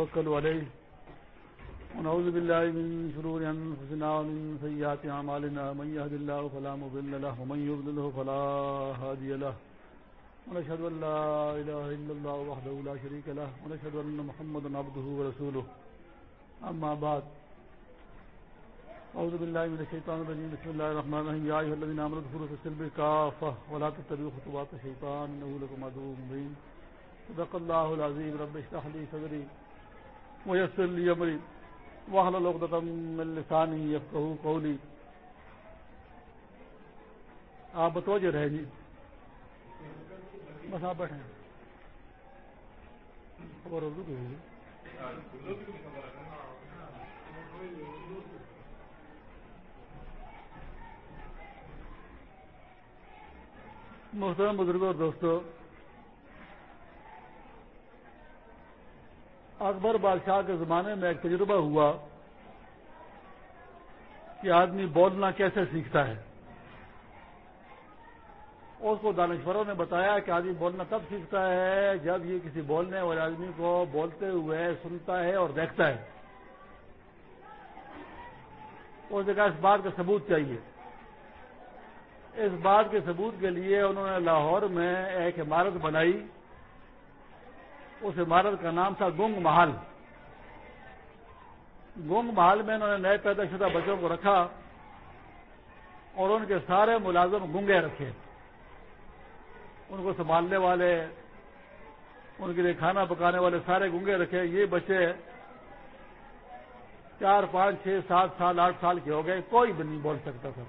ونتوكل عليه ونعوذ بالله من شرور أنفسنا ومن سيئات أعمالنا من يهد الله فلا مضل له ومن يضلله فلا هادي له۔ ونشهد أن لا إله إلا الله وحده لا شريك له، ونشهد أن محمدا عبده ورسوله۔ أما بعد أعوذ بالله من الشيطان الرجيم بسم الله الرحمن الرحيم يا أيها الذين آمنوا ادخلوا في السلم كافة ولا تتبعوا خطوات الشيطان إنه لكم عدو مبين صدق الله العظيم رب اشرح لي صدري ويسر لي أمري واحلل عقدة من لساني يفقهوا قولي آپ بتوجہ رہے جی بس آپ بیٹھے خبر اردو کی ہوگی محترم بزرگوں اور دوستوں اکبر بادشاہ کے زمانے میں ایک تجربہ ہوا کہ آدمی بولنا کیسے سیکھتا ہے۔ اس کو دانشوروں نے بتایا کہ آدمی بولنا تب سیکھتا ہے جب یہ کسی بولنے والے آدمی کو بولتے ہوئے سنتا ہے اور دیکھتا ہے۔ اس جگہ اس بات کا ثبوت چاہیے۔ اس بات کے ثبوت کے لیے انہوں نے لاہور میں ایک عمارت بنائی۔ اس عمارت کا نام تھا گنگ محل۔ گنگ محل میں انہوں نے نئے پیدا شدہ بچوں کو رکھا اور ان کے سارے ملازم گنگے رکھے۔ ان کو سنبھالنے والے، ان کے لیے کھانا پکانے والے سارے گنگے رکھے۔ یہ بچے چار، پانچ، چھ، سات سال، آٹھ سال کے ہو گئے۔ کوئی بھی نہیں بول سکتا تھا۔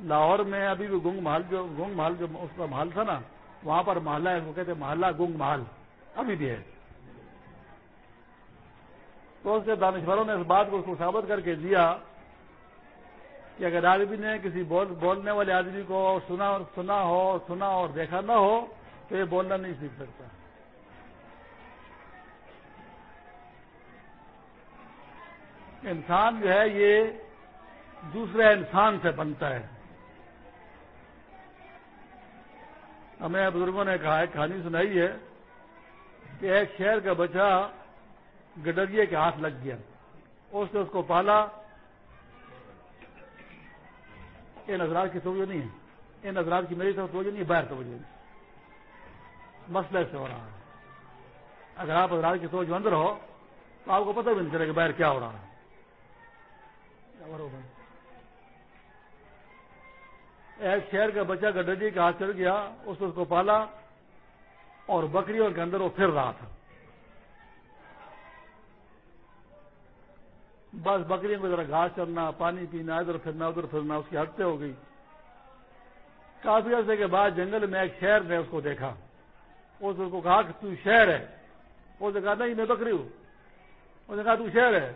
لاہور میں ابھی بھی گنگ محل جو گنگ محل جو اس کا محل تھا نا، وہاں پر محلہ ہے، وہ کہتے محلہ گنگ محل۔ ابھی بھی ہے۔ تو اس کے دانشوروں نے اس بات کو اس کو ثابت کر کے دیا کہ اگر آدمی نے کسی بول، بولنے والے آدمی کو سنا سنا ہو، سنا اور دیکھا نہ ہو تو یہ بولنا نہیں سیکھ سکتا۔ انسان جو ہے یہ دوسرے انسان سے بنتا ہے۔ ہمیں بزرگوں نے کہا ہے کہانی سنائی ہے۔ کہ ایک شہر کا بچہ گڈریے کے ہاتھ لگ گیا۔ اس نے اس کو پالا۔ ان نظرات کی توجہ نہیں ہے۔ ان نظرات کی میری طرف توجہ نہیں ہے، باہر توجہ نہیں۔ مسئلہ سے ہو رہا ہے۔ اگر آپ حضرات کی توجہ اندر ہو، تو آپ کو پتہ بھی نہیں چلے کہ باہر کیا ہو رہا ہے۔ ایک شہر کا بچہ گڈری کے ہاتھ چڑھ گیا، اس نے اس کو پالا۔ اور بکریوں کے اندر وہ پھر رہا تھا۔ بس بکریوں کو ذرا گھاس چلنا پانی پینا، ادھر پھرنا ادھر پھرنا، اس کی حدیں ہو گئی۔ کافی عرصے کے بعد جنگل میں ایک شہر نے اس کو دیکھا۔ اس کو کہا کہ تو شہر ہے۔ اس نے کہا، نہیں، میں بکری ہوں۔ اس نے کہا، تو شہر ہے۔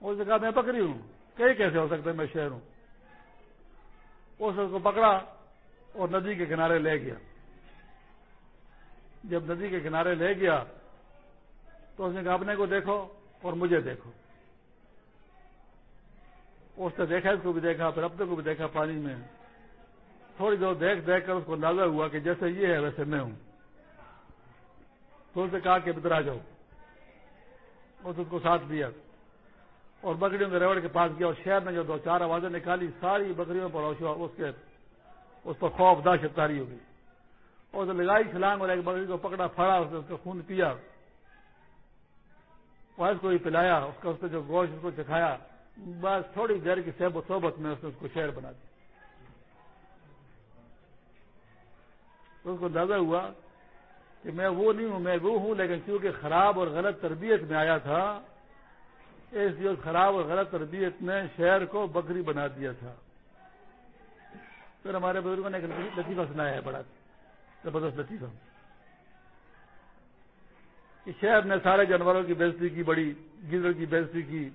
اس نے کہا، میں بکری ہوں۔ کئی کیسے ہو سکتا ہے میں شہر ہوں؟ اس کو پکڑا اور ندی کے کنارے لے گیا۔ جب ندی کے کنارے لے گیا تو اس نے کہا، اپنے کو دیکھو اور مجھے دیکھو۔ اس نے دیکھا، اس کو بھی دیکھا، پھر اپنے کو بھی دیکھا پانی میں۔ تھوڑی دیر دیکھ دیکھ کر اس کو اندازہ ہوا کہ جیسے یہ ہے ویسے میں ہوں۔ تو اس نے کہا کہ ادھر آ جاؤ۔ اس کو ساتھ دیا اور بکریوں کے ریوڑ کے پاس گیا اور شہر نے جو دو چار آوازیں نکالی، ساری بکریوں پر اس کے، اس پر خوف داشت تاری ہو گئی۔ اور لگائی چھلانگ اور ایک بکری کو پکڑا پھڑا اس نے اس کا خون پیا۔ اس کو ہی پلایا، اس کا اس کا جو گوشت، اس کو چکھایا۔ بس تھوڑی دیر کی صحب و صحبت میں اس نے اس کو شہر بنا دیا۔ تو اس کو اندازہ ہوا کہ میں وہ نہیں ہوں، میں وہ ہوں، لیکن کیونکہ خراب اور غلط تربیت میں آیا تھا، اس لیے خراب اور غلط تربیت نے شہر کو بکری بنا دیا تھا۔ پھر ہمارے بزرگوں نے ایک لطیفہ سنایا ہے، بڑا۔ زبردست لطیفہ۔ کہ شہر نے سارے جانوروں کی بےزتی کی، بڑی گیزر کی بےزتی کی،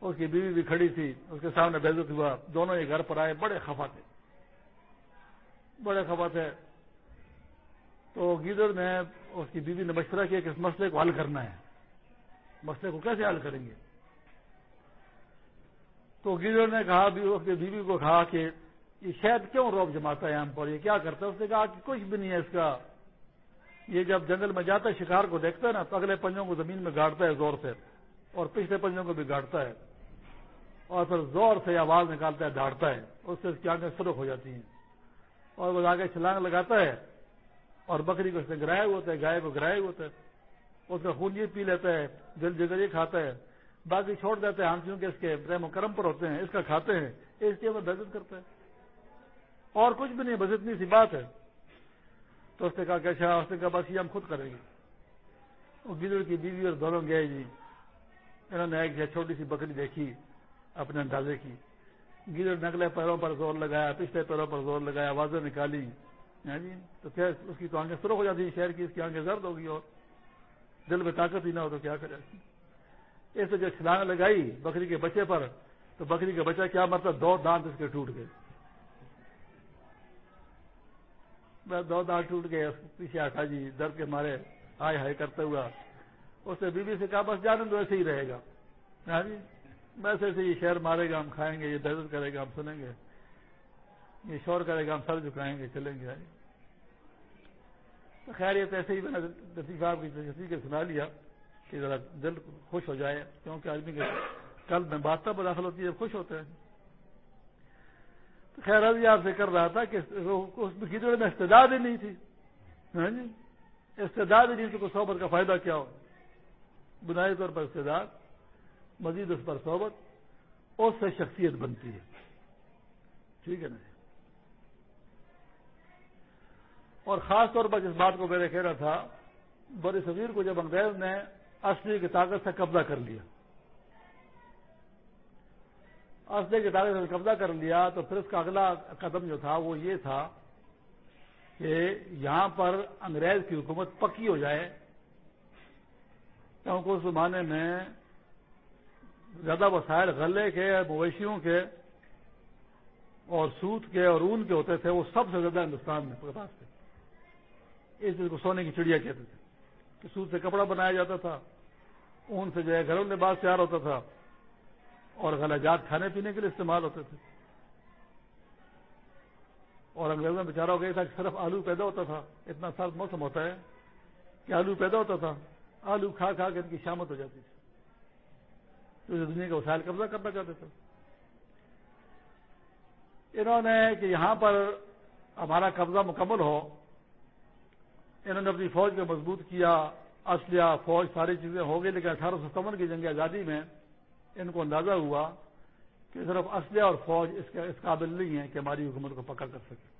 اس کی بیوی بھی کھڑی تھی، اس کے سامنے بےزت ہوا، دونوں ہی گھر پر آئے، بڑے خفا تھے بڑے خفا تھے تو گیزر نے اس کی بیوی نے مشورہ کیا کہ اس مسئلے کو حل کرنا ہے۔ مسئلے کو کیسے حل کریں گے؟ تو گیزر نے کہا اس کی بیوی کو کہا کہ یہ شاید کیوں روب جماتا ہے ہم پر؟ یہ کیا کرتا ہے؟ اس نے کہا کہ کچھ بھی نہیں ہے اس کا۔ یہ جب جنگل میں جاتا ہے، شکار کو دیکھتا ہے نا، تو اگلے پنجوں کو زمین میں گاڑتا ہے زور سے، اور پچھلے پنجوں کو بھی گاڑتا ہے۔ اور پھر زور سے آواز نکالتا ہے داڑتا ہے۔ اس سے اس کی آنکھیں سرخ ہو جاتی ہیں۔ اور وہ آگے چھلانگ لگاتا ہے، اور بکری کو اس نے گرائے ہوتا ہے، گائے کو گرائے ہوتا ہے۔ اس کا خون یہ پی لیتا ہے، دل جگر یہ کھاتا ہے۔ باقی چھوڑ دیتے ہیں ہم کے اس کے پریم و کرم پر ہوتے ہیں، اس کا کھاتے ہیں، اس لیے وہ بزت کرتا ہے۔ اور کچھ بھی نہیں، بس اتنی سی بات ہے۔ تو اس نے کہا کہ اچھا اس نے کہا، بس یہ ہم خود کریں گے۔ وہ گدڑ کی بیوی اور دونوں گئے جی۔ انہوں نے ایک چھوٹی سی بکری دیکھی، اپنے اندازے کی۔ گدڑ نکلے پیروں پر زور لگایا، پچھلے پیروں پر زور لگایا، آوازیں نکالی۔ ہاں جی؟ تو کیا اس کی تو آنکھیں سرخ ہو جاتی شہر کی اس کی آنکھیں زرد ہوگی اور دل میں طاقت ہی نہ ہو تو کیا کرے؟ اس نے جو چھلانگ لگائی بکری کے بچے پر، تو بکری کا بچہ کیا مرتا، دو دانت اس کے ٹوٹ گئے۔ دو دانت ٹوٹ گئے، پیچھے آٹا جی درد کے مارے ہائے ہائے کرتے ہوا۔ اس نے بیوی سے کہا، بس جانے تو ایسے ہی رہے گا۔ ہاں جی ویسے ایسے یہ شہر مارے گا، ہم کھائیں گے، یہ درد کرے گا، ہم سنیں گے۔ یہ شور کرے گا، ہم سر جھکائیں گے، چلیں گے۔ ہاں جی۔ تو خیر یہ تو ایسے ہی میں نے لطیفہ کی کے سنا لیا کہ ذرا دل خوش ہو جائے، کیونکہ آدمی کے کل میں بات پر داخل ہوتی ہے خوش ہوتے ہیں۔ خیر ابھی آپ سے کر رہا تھا کہ اس میں میں استداد ہی نہیں تھی۔ ہاں جی؟ استداد ہی نہیں تھی کوئی صحبت کا فائدہ کیا ہو؟ بنائی طور پر استداد مزید اس پر صحبت، اس سے شخصیت بنتی ہے۔ ٹھیک ہے نا جی؟ اور خاص طور پر جس بات کو میرے کہہ رہا تھا بڑے صغیر کو جب انگریز نے اصلی کی طاقت سے قبضہ کر لیا۔ اصلی کی طاقت سے قبضہ کر لیا تو پھر اس کا اگلا قدم جو تھا وہ یہ تھا کہ یہاں پر انگریز کی حکومت پکی ہو جائے۔ کیونکہ اس زمانے میں زیادہ وسائل غلے کے، مویشیوں کے اور سوت کے اور اون کے ہوتے تھے، وہ سب سے زیادہ ہندوستان میں پاس تھے۔ اس کو سونے کی چڑیا کہتے تھے کہ سوت سے کپڑا بنایا جاتا تھا، اون سے جو ہے گھروں میں تیار ہوتا تھا۔ اور غلجات کھانے پینے کے لیے استعمال ہوتے تھے۔ اور انگریزوں میں بچارا ہو گیا تھا کہ صرف آلو پیدا ہوتا تھا، اتنا سخت موسم ہوتا ہے کہ آلو پیدا ہوتا تھا، آلو کھا کھا کے ان کی شامت ہو جاتی تھی۔ تو دنیا کا وسائل قبضہ کرنا چاہتے تھے۔ انہوں نے کہ یہاں پر ہمارا قبضہ مکمل ہو، انہوں نے اپنی فوج کو مضبوط کیا اسلحہ فوج ساری چیزیں ہو گئی، لیکن اٹھارہ سو ستاون کی جنگ آزادی میں ان کو اندازہ ہوا کہ صرف اسلحہ اور فوج اس اس قابل نہیں ہے کہ ہماری حکومت کو پکڑ کر سکے۔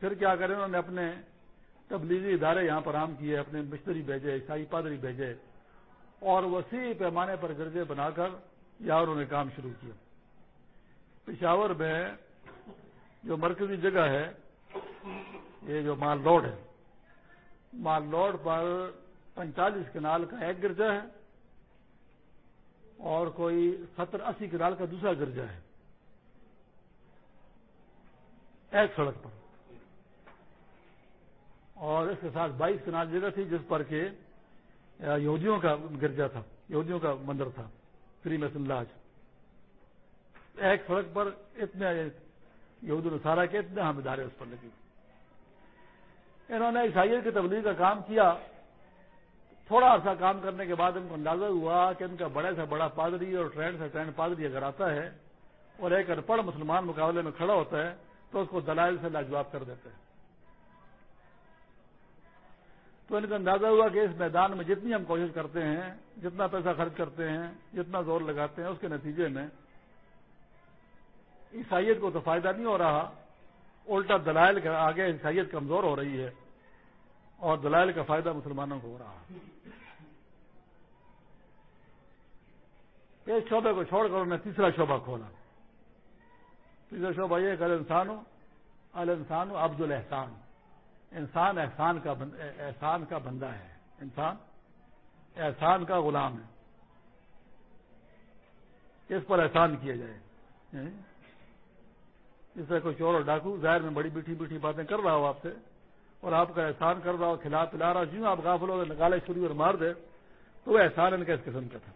پھر کیا کریں؟ انہوں نے اپنے تبلیغی ادارے یہاں پر عام کیے، اپنے مشتری بھیجے، عیسائی پادری بھیجے اور وسیع پیمانے پر گرجے بنا کر یہاں انہوں نے کام شروع کیا۔ پشاور میں جو مرکزی جگہ ہے، یہ جو مال روڈ ہے، مال روڈ پر پینتالیس کنال کا ایک گرجا ہے۔ اور کوئی ستر اسی کنال کا دوسرا گرجا ہے۔ ایک سڑک پر۔ اور اس کے ساتھ بائیس کنال جگہ تھی جس پر کہ یہودیوں کا گرجا تھا، یہودیوں کا مندر تھا، فری مسن لاج۔ ایک سڑک پر اتنے یہود السارا کے اتنے ہم ادارے اس پر لگے۔ انہوں نے عیسائیت کی تبلیغ کا کام کیا۔ تھوڑا عرصہ کام کرنے کے بعد ان کو اندازہ ہوا کہ ان کا بڑے سے بڑا پادری اور ٹرینڈ سے ٹرینڈ پادری اگر آتا ہے اور ایک انپڑھ مسلمان مقابلے میں کھڑا ہوتا ہے تو اس کو دلائل سے لاجواب کر دیتے ہیں۔ تو ان کا اندازہ ہوا کہ اس میدان میں جتنی ہم کوشش کرتے ہیں، جتنا پیسہ خرچ کرتے ہیں، جتنا زور لگاتے ہیں، اس کے نتیجے میں عیسائیت کو تو فائدہ نہیں ہو رہا، الٹا دلائل آگے عیسائیت کمزور ہو رہی ہے۔ اور دلائل کا فائدہ مسلمانوں کو ہو رہا ہے۔ اس شعبے کو چھوڑ کر انہوں نے تیسرا شعبہ کھولا۔ تیسرا شعبہ یہ کہ انسان ہو ال انسان ہو عبد الحسان انسان احسان کا احسان کا بندہ ہے۔ انسان احسان کا غلام ہے۔ اس پر احسان کیا جائے۔ جس سے کوئی چور اور ڈاکو ظاہر میں بڑی بیٹھی بیٹھی باتیں کر رہا ہو آپ سے۔ اور آپ کا احسان کر رہا ہو، کھلا پلا رہا جیوں آپ غافل ہو نکالے چھری اور مار دے، تو وہ احسان ان کا اس قسم کا تھا۔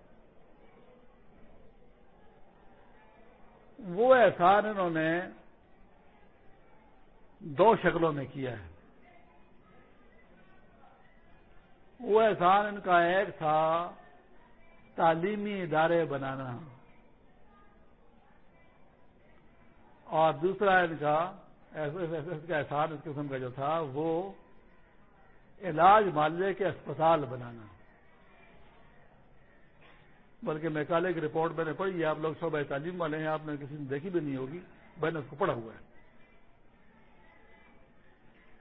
وہ احسان انہوں نے دو شکلوں میں کیا ہے۔ وہ احسان ان کا ایک تھا، تعلیمی ادارے بنانا، اور دوسرا ان کا کا احسان اس قسم کا جو تھا، وہ علاج مالے کے اسپتال بنانا۔ بلکہ میکالے کی رپورٹ میں نے پڑھی ہے آپ لوگ صوبہ تعلیم والے ہیں، آپ نے کسی نے دیکھی بھی نہیں ہوگی میں نے اس کو پڑھا ہوا ہے۔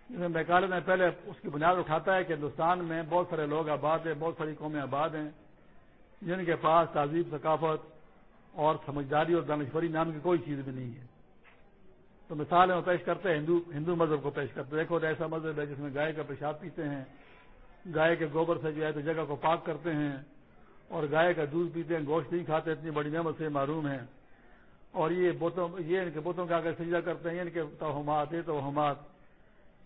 جس میں میکالے نے پہلے اس کی بنیاد اٹھاتا ہے کہ ہندوستان میں بہت سارے لوگ آباد ہیں، بہت ساری قومیں آباد ہیں، جن کے پاس تہذیب، ثقافت اور سمجھداری اور دانشوری نام کی کوئی چیز بھی نہیں ہے۔ تو مثال وہ پیش کرتے ہیں، ہندو ہندو مذہب کو پیش کرتے دیکھو ایسا مذہب ہے جس میں گائے کا پیشاب پیتے ہیں۔ گائے کے گوبر سے جو ہے تو جگہ کو پاک کرتے ہیں اور گائے کا دودھ پیتے ہیں، گوشت نہیں کھاتے، اتنی بڑی نعمت سے معروم ہیں اور یہ بوتوں، یہ ان کے بوتوں کا اگر سجدہ کرتے ہیں یعنی ان کے توہمات، یہ توہمات۔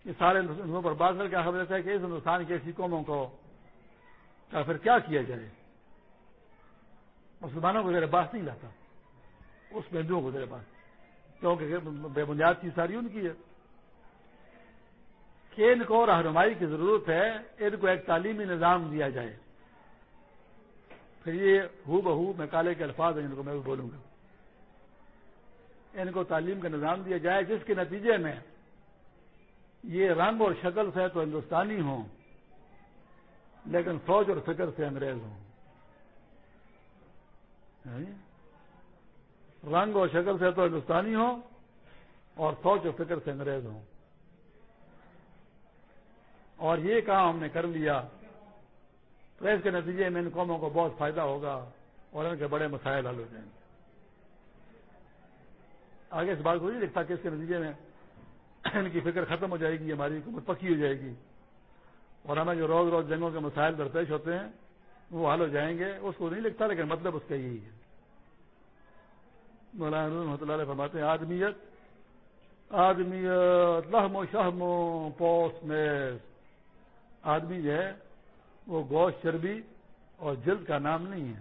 یہ سارے ہندوؤں پر بات کر کے خبر ہے کہ اس ہندوستان کے ایسی قوموں کو پھر کیا کیا جائے؟ مسلمانوں کو میرے پاس نہیں لاتا۔ اس میں ہندوؤں کو میرے پاس کیونکہ بے بنیاد چیز ساری ان کی ہے کہ ان کو رہنمائی کی ضرورت ہے، ان کو ایک تعلیمی نظام دیا جائے۔ پھر یہ ہو بہو میں کالے کے الفاظ ہیں، ان کو میں بھی بولوں گا۔ ان کو تعلیم کا نظام دیا جائے جس کے نتیجے میں یہ رنگ اور شکل سے تو ہندوستانی ہوں، لیکن فوج اور فکر سے انگریز ہوں۔ رنگ اور شکل سے تو ہندوستانی ہوں اور فوج اور فکر سے انگریز ہوں۔ اور یہ کام ہم نے کر لیا۔ تو اس کے نتیجے میں ان قوموں کو بہت فائدہ ہوگا اور ان کے بڑے مسائل حل ہو جائیں گے۔ آگے اس بات کو نہیں لکھتا کہ اس کے نتیجے میں ان کی فکر ختم ہو جائے گی، ہماری حکومت پکی ہو جائے گی۔ اور ہمیں جو روز روز جنگوں کے مسائل درپیش ہوتے ہیں، وہ حل ہو جائیں گے، اس کو نہیں لکھتا لیکن مطلب اس کا یہی ہے۔ مولانا رحمۃ اللہ علیہ فرماتے ہیں، آدمیت آدمیت، لہم و شہم و پوس میں آدمی جو ہے، وہ گوشت، چربی اور جلد کا نام نہیں ہے۔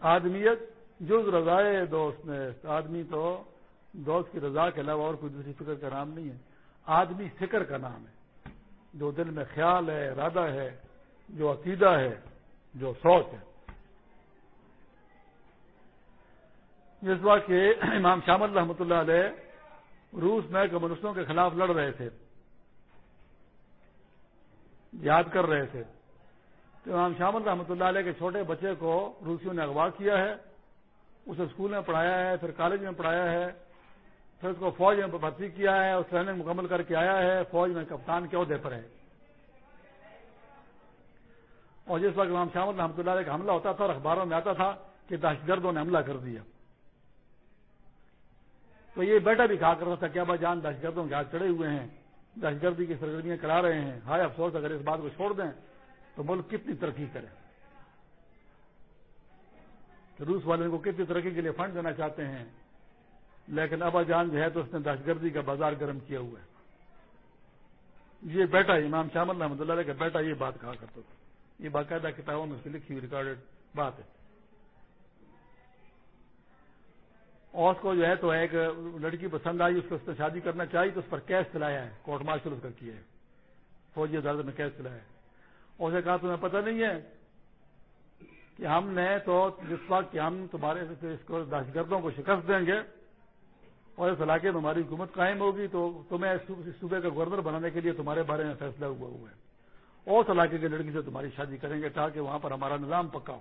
آدمیت، جز، رضائے، دوست نے آدمی تو دوست کی رضا کے علاوہ اور کوئی دوسری فکر کا نام نہیں ہے۔ آدمی فکر کا نام ہے۔ جو دل میں خیال ہے، ارادہ ہے، جو عقیدہ ہے، جو سوچ ہے۔ جس بات کہ امام شامل رحمۃ اللہ علیہ روس میں کمیونسٹوں کے خلاف لڑ رہے تھے۔ یاد کر رہے تھے۔ تو امام شامل رحمۃ اللہ علیہ کے چھوٹے بچے کو روسیوں نے اغوا کیا ہے۔ اسے اسکول میں پڑھایا ہے، پھر کالج میں پڑھایا ہے، پھر اس کو فوج میں بھرتی کیا ہے، اس ٹریننگ مکمل کر کے آیا ہے، فوج میں کپتان کے عہدے پر ہے۔ اور جس وقت امام شامل رحمۃ اللہ علیہ کا حملہ ہوتا تھا اور اخباروں میں آتا تھا کہ دہشت گردوں نے حملہ کر دیا۔ تو یہ بیٹا بھی کہا کرتا تھا، کیا با جان، دہشت گردوں کے ہاتھ چڑھے ہوئے ہیں، دہشت گردی کی سرگرمیاں کرا رہے ہیں۔ ہائے افسوس، اگر اس بات کو چھوڑ دیں تو ملک کتنی ترقی کرے۔ روس والے کو کتنی ترقی کے لیے فنڈ دینا چاہتے ہیں، لیکن ابا جان جو ہے تو اس نے دہشت گردی کا بازار گرم کیا ہوا ہے۔ یہ بیٹا امام شامل رحمد اللہ کا بیٹا یہ بات کہا کرتا تھا۔ یہ باقاعدہ کتابوں میں سے لکھی ہوئی ریکارڈیڈ بات ہے۔ اور اس کو جو ہے تو ایک لڑکی پسند آئی، اس کو اس نے شادی کرنا چاہیے تو اس پر کیس چلایا ہے، کورٹ مارشل اس کا کیا ہے۔ فوجی عدالت میں کیس چلایا ہے۔ اسے کہا، تمہیں پتہ نہیں ہے کہ ہم نے تو جس وقت کہ ہم تمہارے اس کو دہشت گردوں کو شکست دیں گے اور اس علاقے میں ہماری حکومت قائم ہوگی، تو تمہیں صوبے کا گورنر بنانے کے لیے تمہارے بارے میں فیصلہ ہوا ہوا ہے۔ اور اس علاقے کی لڑکی سے تمہاری شادی کریں گے تاکہ وہاں پر ہمارا نظام پکا ہو۔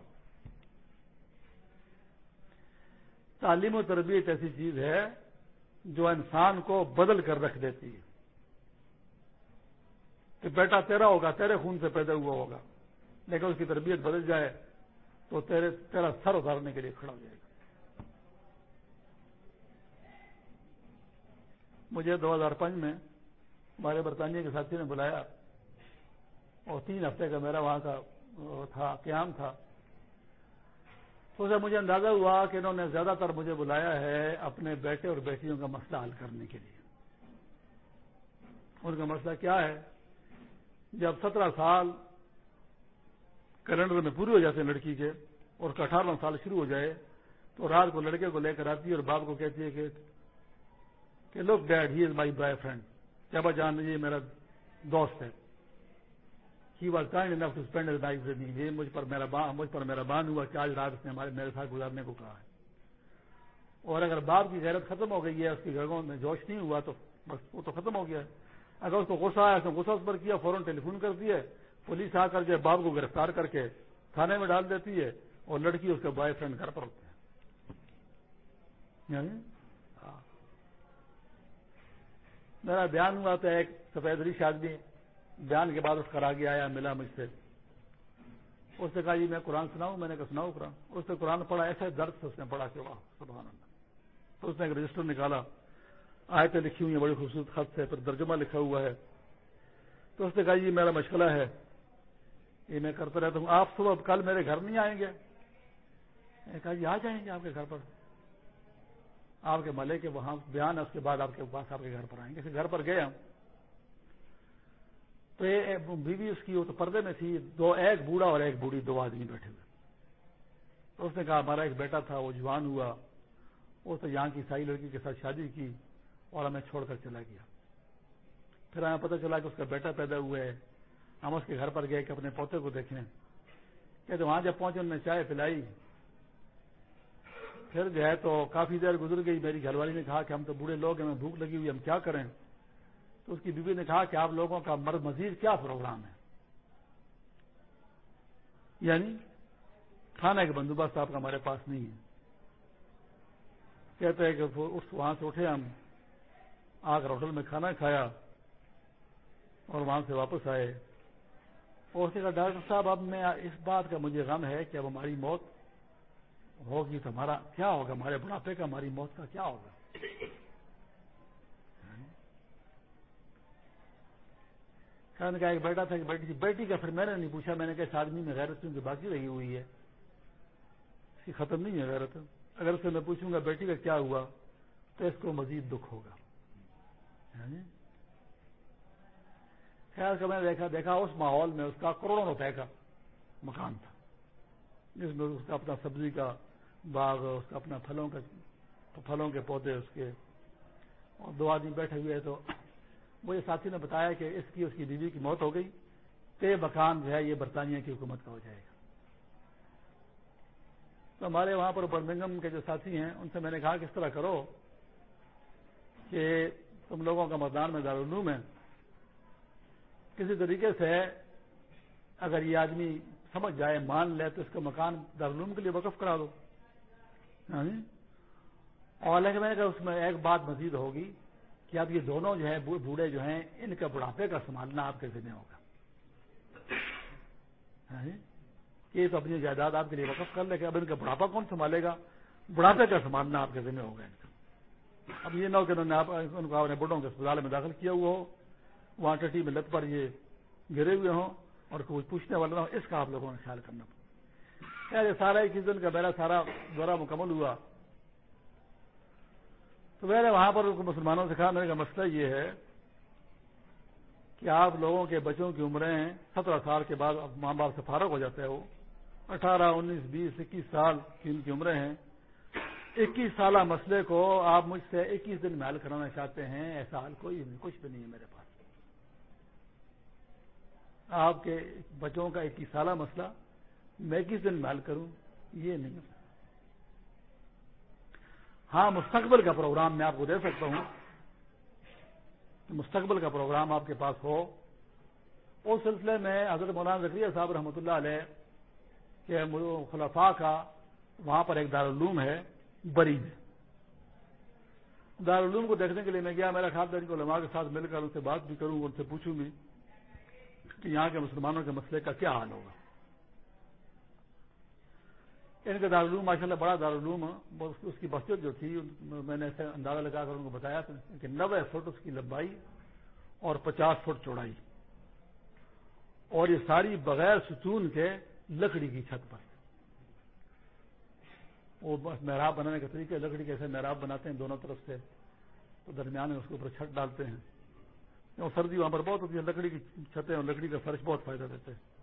تعلیم و تربیت ایسی چیز ہے جو انسان کو بدل کر رکھ دیتی ہے۔ کہ بیٹا تیرا ہوگا، تیرے خون سے پیدا ہوا ہوگا، لیکن اس کی تربیت بدل جائے تو تیرے، تیرا سر اتارنے کے لیے کھڑا ہو جائے گا۔ مجھے دو ہزار پانچ میں ہمارے برطانیہ کے ساتھی نے بلایا اور تین ہفتے کا میرا وہاں کا تھا، قیام تھا۔ اسے مجھے اندازہ ہوا کہ انہوں نے زیادہ تر مجھے بلایا ہے اپنے بیٹے اور بیٹیوں کا مسئلہ حل کرنے کے لیے۔ ان کا مسئلہ کیا ہے؟ جب سترہ سال کیلنڈر میں پوری ہو جاتے ہیں لڑکی کے اور اٹھارہ سال شروع ہو جائے، تو رات کو لڑکے کو لے کر آتی ہے اور باپ کو کہتی ہے کہ look dad he is my boyfriend جب جان یہ میرا دوست ہے۔ He was kind enough to spend night یہ مجھ پر میرا مجھ پر میرا بان ہوا کہ آج رات اس نے ہمارے میرے ساتھ گزارنے کو کہا ہے اور اگر باپ کی غیرت ختم ہو گئی ہے اس کی گرگوں میں جوش نہیں ہوا تو بس وہ تو ختم ہو گیا ہے اگر اس کو غصہ آیا تو غصہ اس پر کیا فوراً ٹیلی فون کر دیا پولیس آ کر کے باپ کو گرفتار کر کے تھانے میں ڈال دیتی ہے اور لڑکی اس کے بوائے فرینڈ گھر پر ہوتے ہیں میرا بیان ہوا تو ایک سفید ریش آدمی بیان کے بعد اس کا آگے آیا، ملا مجھ سے۔ اس نے کہا جی میں قرآن سناؤں۔ میں نے کہا سناؤں قرآن۔ اس نے قرآن پڑھا ایسا درد سے اس نے پڑھا کہ واہ، سبحان اللہ۔ تو اس نے ایک رجسٹر نکالا۔ آیتیں لکھی ہوئی ہیں بڑی خوبصورت خط سے، پھر ترجمہ لکھا ہوا ہے۔ تو اس نے کہا جی میرا مشغلہ ہے۔ یہ میں کرتا رہتا ہوں۔ آپ صبح، کل میرے گھر نہیں آئیں گے؟ میں کہا جی آ جائیں گے آپ کے گھر پر۔ آپ کے ملے کے وہاں بیان ہے اس کے بعد آپ کے پاس آپ کے گھر پر آئیں گے۔ گھر پر گئے ہم۔ تو بیوی اس کی وہ تو پردے میں تھی، دو ایک بوڑھا اور ایک بوڑھی، دو آدمی بیٹھے ہوئے۔ تو اس نے کہا، ہمارا ایک بیٹا تھا، وہ جوان ہوا۔ اس نے یہاں کی سائی لڑکی کے ساتھ شادی کی اور ہمیں چھوڑ کر چلا گیا۔ پھر ہمیں پتہ چلا کہ اس کا بیٹا پیدا ہوا ہے۔ ہم اس کے گھر پر گئے کہ اپنے پوتے کو دیکھیں کہ وہاں جب پہنچے، انہوں نے چائے پلائی۔ پھر جو ہے تو کافی دیر گزر گئی۔ میری گھر والی نے کہا کہ ہم تو بوڑھے لوگ ہیں، ہمیں بھوک لگی ہوئی، ہم کیا کریں؟ تو اس کی بیوی نے کہا کہ آپ لوگوں کا مرد مزید کیا پروگرام ہے؟ یعنی کھانا کا بندوبست آپ کا ہمارے پاس نہیں ہے۔ کہتے ہیں کہ وہاں سے اٹھے ہم آ کر ہوٹل میں کھانا کھایا اور وہاں سے واپس آئے۔ اور کہا، ڈاکٹر صاحب، اب میں اس بات کا مجھے غم ہے کہ اب ہماری موت ہوگی تو ہمارا کیا ہوگا؟ ہمارے بڑھاپے کا، ہماری موت کا کیا ہوگا؟ نے کہا ایک بیٹا تھا کہ بیٹی تھی۔ بیٹی کا پھر میں نے نہیں پوچھا، میں نے کہا اس آدمی میں غیرت کیونکہ باقی رہی ہوئی ہے، اس کی ختم نہیں ہے غیرت۔ اگر اس سے میں پوچھوں گا بیٹی کا کیا ہوا، تو اس کو مزید دکھ ہوگا۔ یعنی خیر کا میں نے دیکھا دیکھا اس ماحول میں اس کا کروڑوں روپے کا مکان تھا، جس میں اس کا اپنا سبزی کا باغ، اس کا اپنا پھلوں کا، پھلوں کے پودے، اس کے اور دو آدمی بیٹھے ہوئے تو مجھے ساتھی نے بتایا کہ اس کی اس کی بیوی کی موت ہو گئی۔ تے مکان جو ہے یہ برطانیہ کی حکومت کا ہو جائے گا۔ تو ہمارے وہاں پر برمنگم کے جو ساتھی ہیں، ان سے میں نے کہا کہ اس طرح کرو کہ تم لوگوں کا متدان میں دارالعلوم ہے۔ کسی طریقے سے اگر یہ آدمی سمجھ جائے، مان لے، تو اس کا مکان دارالعلوم کے لیے وقف کرا دو۔ ہاں جی؟ اور لیکن میں نے کہا اس میں ایک بات مزید ہوگی۔ کہ اب یہ دونوں جو ہیں بوڑھے جو ہیں، ان کا بڑھاپے کا سنبھالنا آپ کے ذمہ ہوگا۔ ہاں جی؟ یہ تو اپنی جائیداد آپ کے لیے وقف کر لے گا اب ان کا بڑھاپا کون سنبھالے گا؟ بڑھاپے کا سنبھالنا آپ کے ذمہ ہوگا ان کا۔ اب یہ نہ ہو کہ انہوں نے ان کو اپنے بڑھوں کے اسپتال میں داخل کیا ہوا ہو، وہاں ٹٹی میں لت پر یہ گرے ہوئے ہوں اور کوئی پوچھنے والا نہ ہو، اس کا آپ لوگوں نے خیال کرنا۔ خیر سارا ایک دن کا میرا سارا دورہ مکمل ہوا۔ تو میں نے وہاں پر مسلمانوں سے کہا میرے کا مسئلہ یہ ہے کہ آپ لوگوں کے بچوں کی عمریں سترہ سال کے بعد ماں باپ سے فارغ ہو جاتے ہو۔ اٹھارہ، انیس، بیس، اکیس سال کی ان کی عمریں ہیں۔ اکیس سالہ مسئلے کو آپ مجھ سے اکیس دن میں حل کرانا چاہتے ہیں، ایسا حل کوئی نہیں، کچھ بھی نہیں ہے میرے پاس۔ آپ کے بچوں کا اکیس سالہ مسئلہ، میں اکیس دن میں حل کروں؟ یہ نہیں۔ ہاں مستقبل کا پروگرام میں آپ کو دے سکتا ہوں۔ مستقبل کا پروگرام آپ کے پاس ہو۔ اس سلسلے میں حضرت مولانا ذکریہ صاحب رحمۃ اللہ علیہ کے خلفاء کا وہاں پر ایک دارالعلوم ہے، بری میں۔ دارالعلوم کو دیکھنے کے لیے میں گیا، میرا خیال تھا ان کو علماء کے ساتھ مل کر ان سے بات بھی کروں، ان سے پوچھوں بھی کہ یہاں کے مسلمانوں کے مسئلے کا کیا حال ہوگا۔ ان کا دارالعلوم ماشاء اللہ بڑا دارالعلوم اس کی بسیت جو تھی، میں نے ایسے اندازہ لگا کر ان کو بتایا تھا کہ نوے فٹ اس کی لمبائی اور پچاس فٹ چوڑائی۔ اور یہ ساری بغیر ستون کے لکڑی کی چھت پر۔ وہ بس محراب بنانے کا طریقہ لکڑی کے ایسے محراب بناتے ہیں دونوں طرف سے۔ تو درمیان میں اس کے اوپر چھت ڈالتے ہیں۔ سردی وہاں پر بہت ہوتی ہے، لکڑی کی چھتیں اور لکڑی کا فرش بہت فائدہ دیتے ہیں۔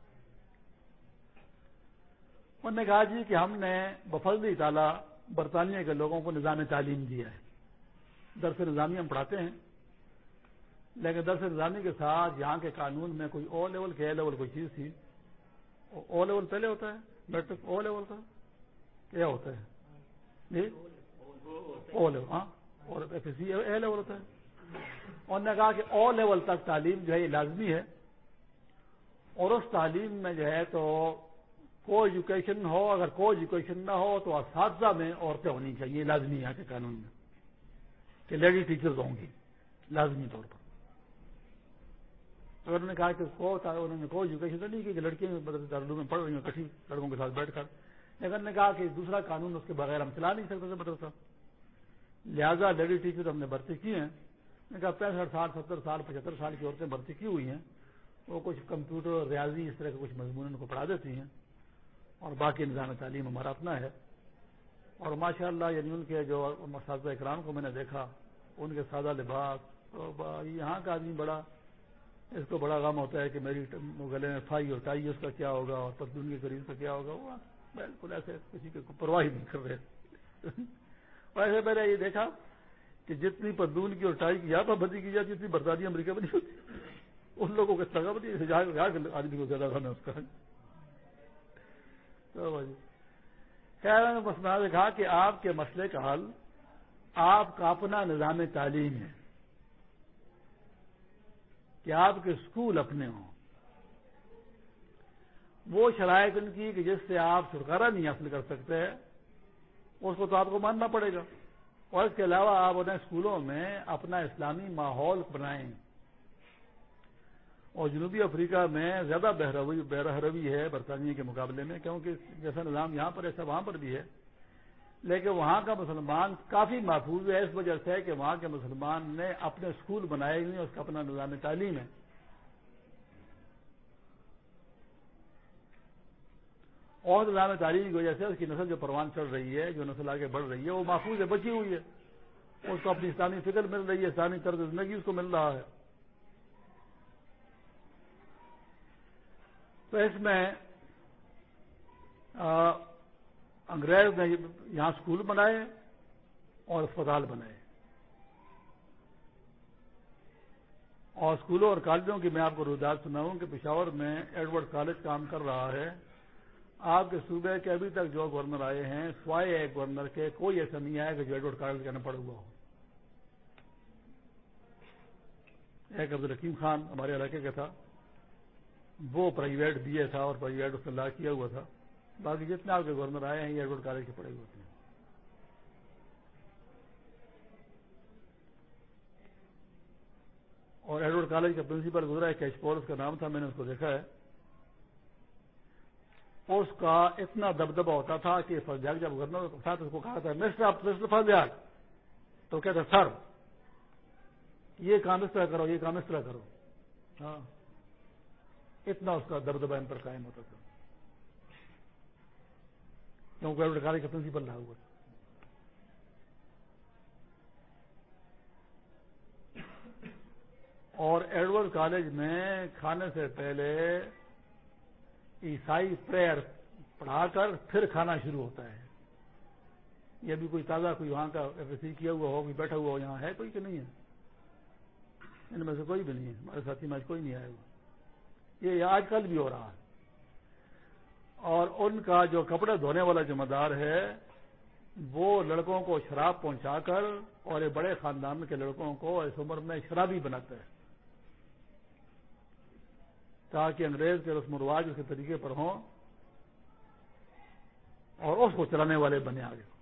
انہوں نے کہا جی کہ ہم نے بفلدی تعالیٰ برطانیہ کے لوگوں کو نظام تعلیم دیا ہے۔ درس نظامی ہم پڑھاتے ہیں۔ لیکن درس نظامی کے ساتھ یہاں کے قانون میں کوئی او لیول کے اے لیول کوئی چیز تھی۔ او لیول پہلے ہوتا ہے، میٹرک او لیول کا کیا ہوتا ہے۔ جی؟ او لیول ہاں۔ اے لیول ہوتا ہے۔ انہوں نے کہا کہ او لیول تک تعلیم جو ہے یہ لازمی ہے۔ اور اس تعلیم میں جو ہے تو کو ایجوکیشن ہو، اگر کو ایجوکیشن نہ ہو تو اساتذہ میں عورتیں ہونی چاہیے، لازمی یہاں کے قانون میں کہ لیڈی ٹیچرز ہوں گی، لازمی طور پر۔ اگر انہوں نے کہا کہ کو انہوں نے کوئی ایجوکیشن تو نہیں کی کہ لڑکیاں دارالوں میں پڑھ رہی ہیں کٹھی لڑکوں کے ساتھ بیٹھ کر۔ لیکن نے کہا کہ دوسرا قانون اس کے بغیر ہم چلا نہیں سکتے تھے مدرسہ۔ لہذا لیڈی ٹیچر ہم نے بھرتی کی ہیں۔ نے کہا پینسٹھ سال، ستر سال، پچہتر سال کی عورتیں بھرتی کی ہوئی ہیں؟ وہ کچھ کمپیوٹر، ریاضی، اس طرح کے کچھ مضمون ان کو پڑھا دیتی ہیں۔ اور باقی نظام تعلیم ہمارا اپنا ہے۔ اور ماشاء اللہ یعنی ان کے جو اساتذہ اکرام کو میں نے دیکھا، ان کے سادہ لباس یہاں کا آدمی بڑا، اس کو بڑا غم ہوتا ہے کہ میری گلے میں فائی اور ٹائی، اس کا کیا ہوگا؟ اور پتلون کے قریب کا کیا ہوگا؟ وہ بالکل ایسے کسی کے پرواہ نہیں کر رہے۔ ویسے میں نے یہ دیکھا کہ جتنی پتلون کی اور ٹائی کی یہاں پابندی کی جاتی اتنی برطانیہ امریکہ میں نہیں ہوتی۔ ان لوگوں کو لگا بتی آدمی کو زیادہ تھا اس کا۔ جی۔ خیر بس میں نے کہا کہ آپ کے مسئلے کا حل، آپ کا اپنا نظام تعلیم ہے۔ کہ آپ کے اسکول اپنے ہوں۔ وہ شرائط ان کی کہ جس سے آپ چھٹکارا نہیں حاصل کر سکتے، اس کو تو آپ کو ماننا پڑے گا۔ اور اس کے علاوہ آپ انہیں اسکولوں میں اپنا اسلامی ماحول بنائیں۔ اور جنوبی افریقہ میں زیادہ بہروی بہروی ہے برطانیہ کے مقابلے میں، کیونکہ جیسا نظام یہاں پر ایسا وہاں پر بھی ہے۔ لیکن وہاں کا مسلمان کافی محفوظ ہے، اس وجہ سے کہ وہاں کے مسلمان نے اپنے اسکول بنائے ہوئے اس کا اپنا نظام تعلیم ہے۔ اور نظام تعلیم کی وجہ سے اس کی نسل جو پروان چڑھ رہی ہے، جو نسل آگے بڑھ رہی ہے، وہ محفوظ ہے، بچی ہوئی ہے۔ اس کو اپنی اسلامی فکر مل رہی ہے، اسلامی طرز زندگی اس کو مل رہا ہے۔ تو اس میں انگریز نے یہاں اسکول بنائے اور اسپتال بنائے۔ اور اسکولوں اور کالجوں کی میں آپ کو روزگار سناؤں کہ پشاور میں ایڈورڈ کالج کام کر رہا ہے۔ آپ کے صوبے کے ابھی تک جو گورنر آئے ہیں، سوائے ایک گورنر کے، کوئی ایسا نہیں آیا کہ جو ایڈورڈ کالج کا پڑ ہوا ہو۔ ایک عبدالرحیم خان ہمارے علاقے کا تھا۔ وہ پرائیویٹ بی اے تھا اور پرائیویٹ اس نے لا کیا ہوا تھا۔ باقی جتنے آپ کے گورنر آئے ہیں، یہ ایڈورڈ کالج کے پڑھے ہوتے ہیں۔ اور ایڈورڈ کالج کا پرنسپل گزرا ہے کیش پول اس کا نام تھا، میں نے اس کو دیکھا ہے۔ اس کا اتنا دبدبا ہوتا تھا کہ فرجاگ جب گورنر ساتھ اس کو کہا تھا مسٹر آپ مسٹر تو کہتے سر یہ کام اس طرح کرو، یہ کام اس طرح کرو ہاں۔ اتنا اس کا دبدبا ان پر قائم ہوتا تھا۔ کیونکہ ایڈورڈ کالج کا پرنسپل رہا ہوا اور ایڈورڈ کالج میں کھانے سے پہلے عیسائی پریئر پڑھا کر پھر کھانا شروع ہوتا ہے۔ یہ بھی کوئی تازہ کوئی وہاں کا ایف کیا ہوا ہو، کوئی بیٹھا ہوا ہو، یہاں ہے کوئی کہ نہیں ہے؟ ان میں سے کوئی بھی نہیں ہے، ہمارے ساتھی میں کوئی نہیں آیا ہوا۔ یہ آج کل بھی ہو رہا ہے۔ اور ان کا جو کپڑے دھونے والا ذمہ دار ہے، وہ لڑکوں کو شراب پہنچا کر اور ایک بڑے خاندان کے لڑکوں کو اس عمر میں شرابی بناتا ہے تاکہ انگریز کے رسم و رواج اس کے طریقے پر ہوں اور اس کو چلانے والے بنے آگے۔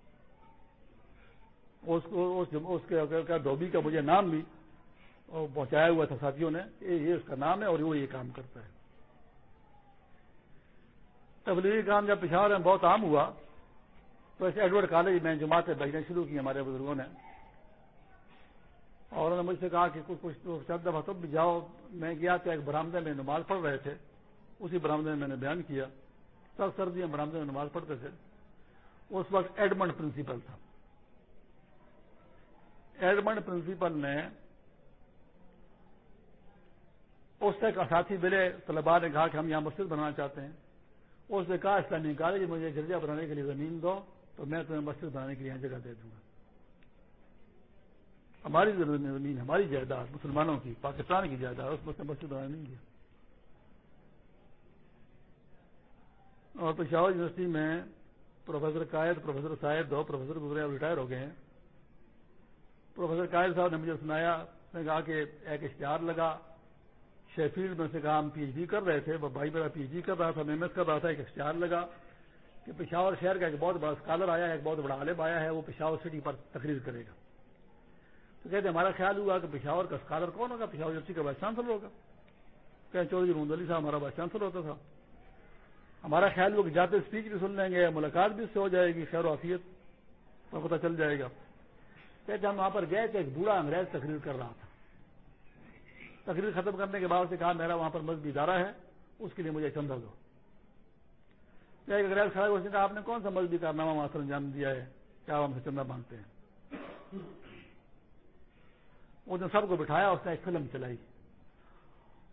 اس کو، اس کے دھوبی کا مجھے نام بھی پہنچایا ہوا تھا ساتھیوں نے یہ اس کا نام ہے اور وہ یہ کام کرتا ہے۔ تبلیغی کام جب پشاور میں بہت عام ہوا، تو اس ایڈورڈ کالج میں جماعتیں بھیجنا شروع کی ہمارے بزرگوں نے۔ اور انہوں نے مجھ سے کہا کہ کچھ کچھ چند دفعہ تب بھی جاؤ۔ میں گیا تو ایک برامدے میں نماز پڑھ رہے تھے۔ اسی برامدے میں میں نے بیان کیا۔ سب سردیاں برامدے میں نماز پڑھتے تھے۔ اس وقت ایڈمنڈ پرنسپل تھا۔ ایڈمنڈ پرنسپل نے اس سے ساتھی ملے طلبا نے کہا کہ ہم یہاں مسجد بنانا چاہتے ہیں۔ اس نے کہا اسلامی کالج مجھے گرجا بنانے کے لیے زمین دو، تو میں تمہیں مسجد بنانے کے لیے یہاں جگہ دے دوں گا۔ ہماری زمین ہماری جائیداد، مسلمانوں کی، پاکستان کی جائیداد، اس میں مسجد بنانے نہیں دیا اور پشاور یونیورسٹی میں پروفیسر قائد، پروفیسر صاحب دو، پروفیسر گزرے ریٹائر ہو گئے۔ ہیں پروفیسر قائد صاحب نے مجھے سنایا نے کہا کہ ایک اشتہار لگا۔ شیفیلڈ میں سے کہا ہم پی ایچ ڈی کر رہے تھے بھائی میرا پی ایچ ڈی کر رہا تھا، میں ایم ایس کر رہا تھا، ایک اشتہار لگا کہ پشاور شہر کا ایک بہت بڑا اسکالر آیا ہے، ایک بہت بڑا عالم آیا ہے، وہ پشاور سٹی پر تقریر کرے گا۔ تو کہتے ہمارا خیال ہوا کہ پشاور کا اسکالر کون ہوگا؟ پشاور یونیورسٹی کا وائس چانسلر ہوگا۔ کہ چودھری محمد علی صاحب، ہمارا وائس چانسلر ہوتا تھا۔ ہمارا خیال ہوا کہ جاتے اسپیچ بھی سن لیں گے، ملاقات بھی اس سے ہو جائے گی، خیر و آفیت پتہ چل جائے گا۔ کہتے ہم وہاں پر گئے کہ ایک بوڑھا انگریز تقریر کر رہا تھا۔ تقریر ختم کرنے کے بعد سے کہا میرا وہاں پر مذہبی ادارہ ہے، اس کے لیے مجھے چندہ دو۔ ایک کھڑا اس نے کہا، آپ نے کون سا مذہبی کارنامہ وہاں سے انجام دیا ہے؟ کیا ہم سے چندہ مانگتے ہیں؟ اس نے سب کو بٹھایا، اس نے ایک فلم چلائی۔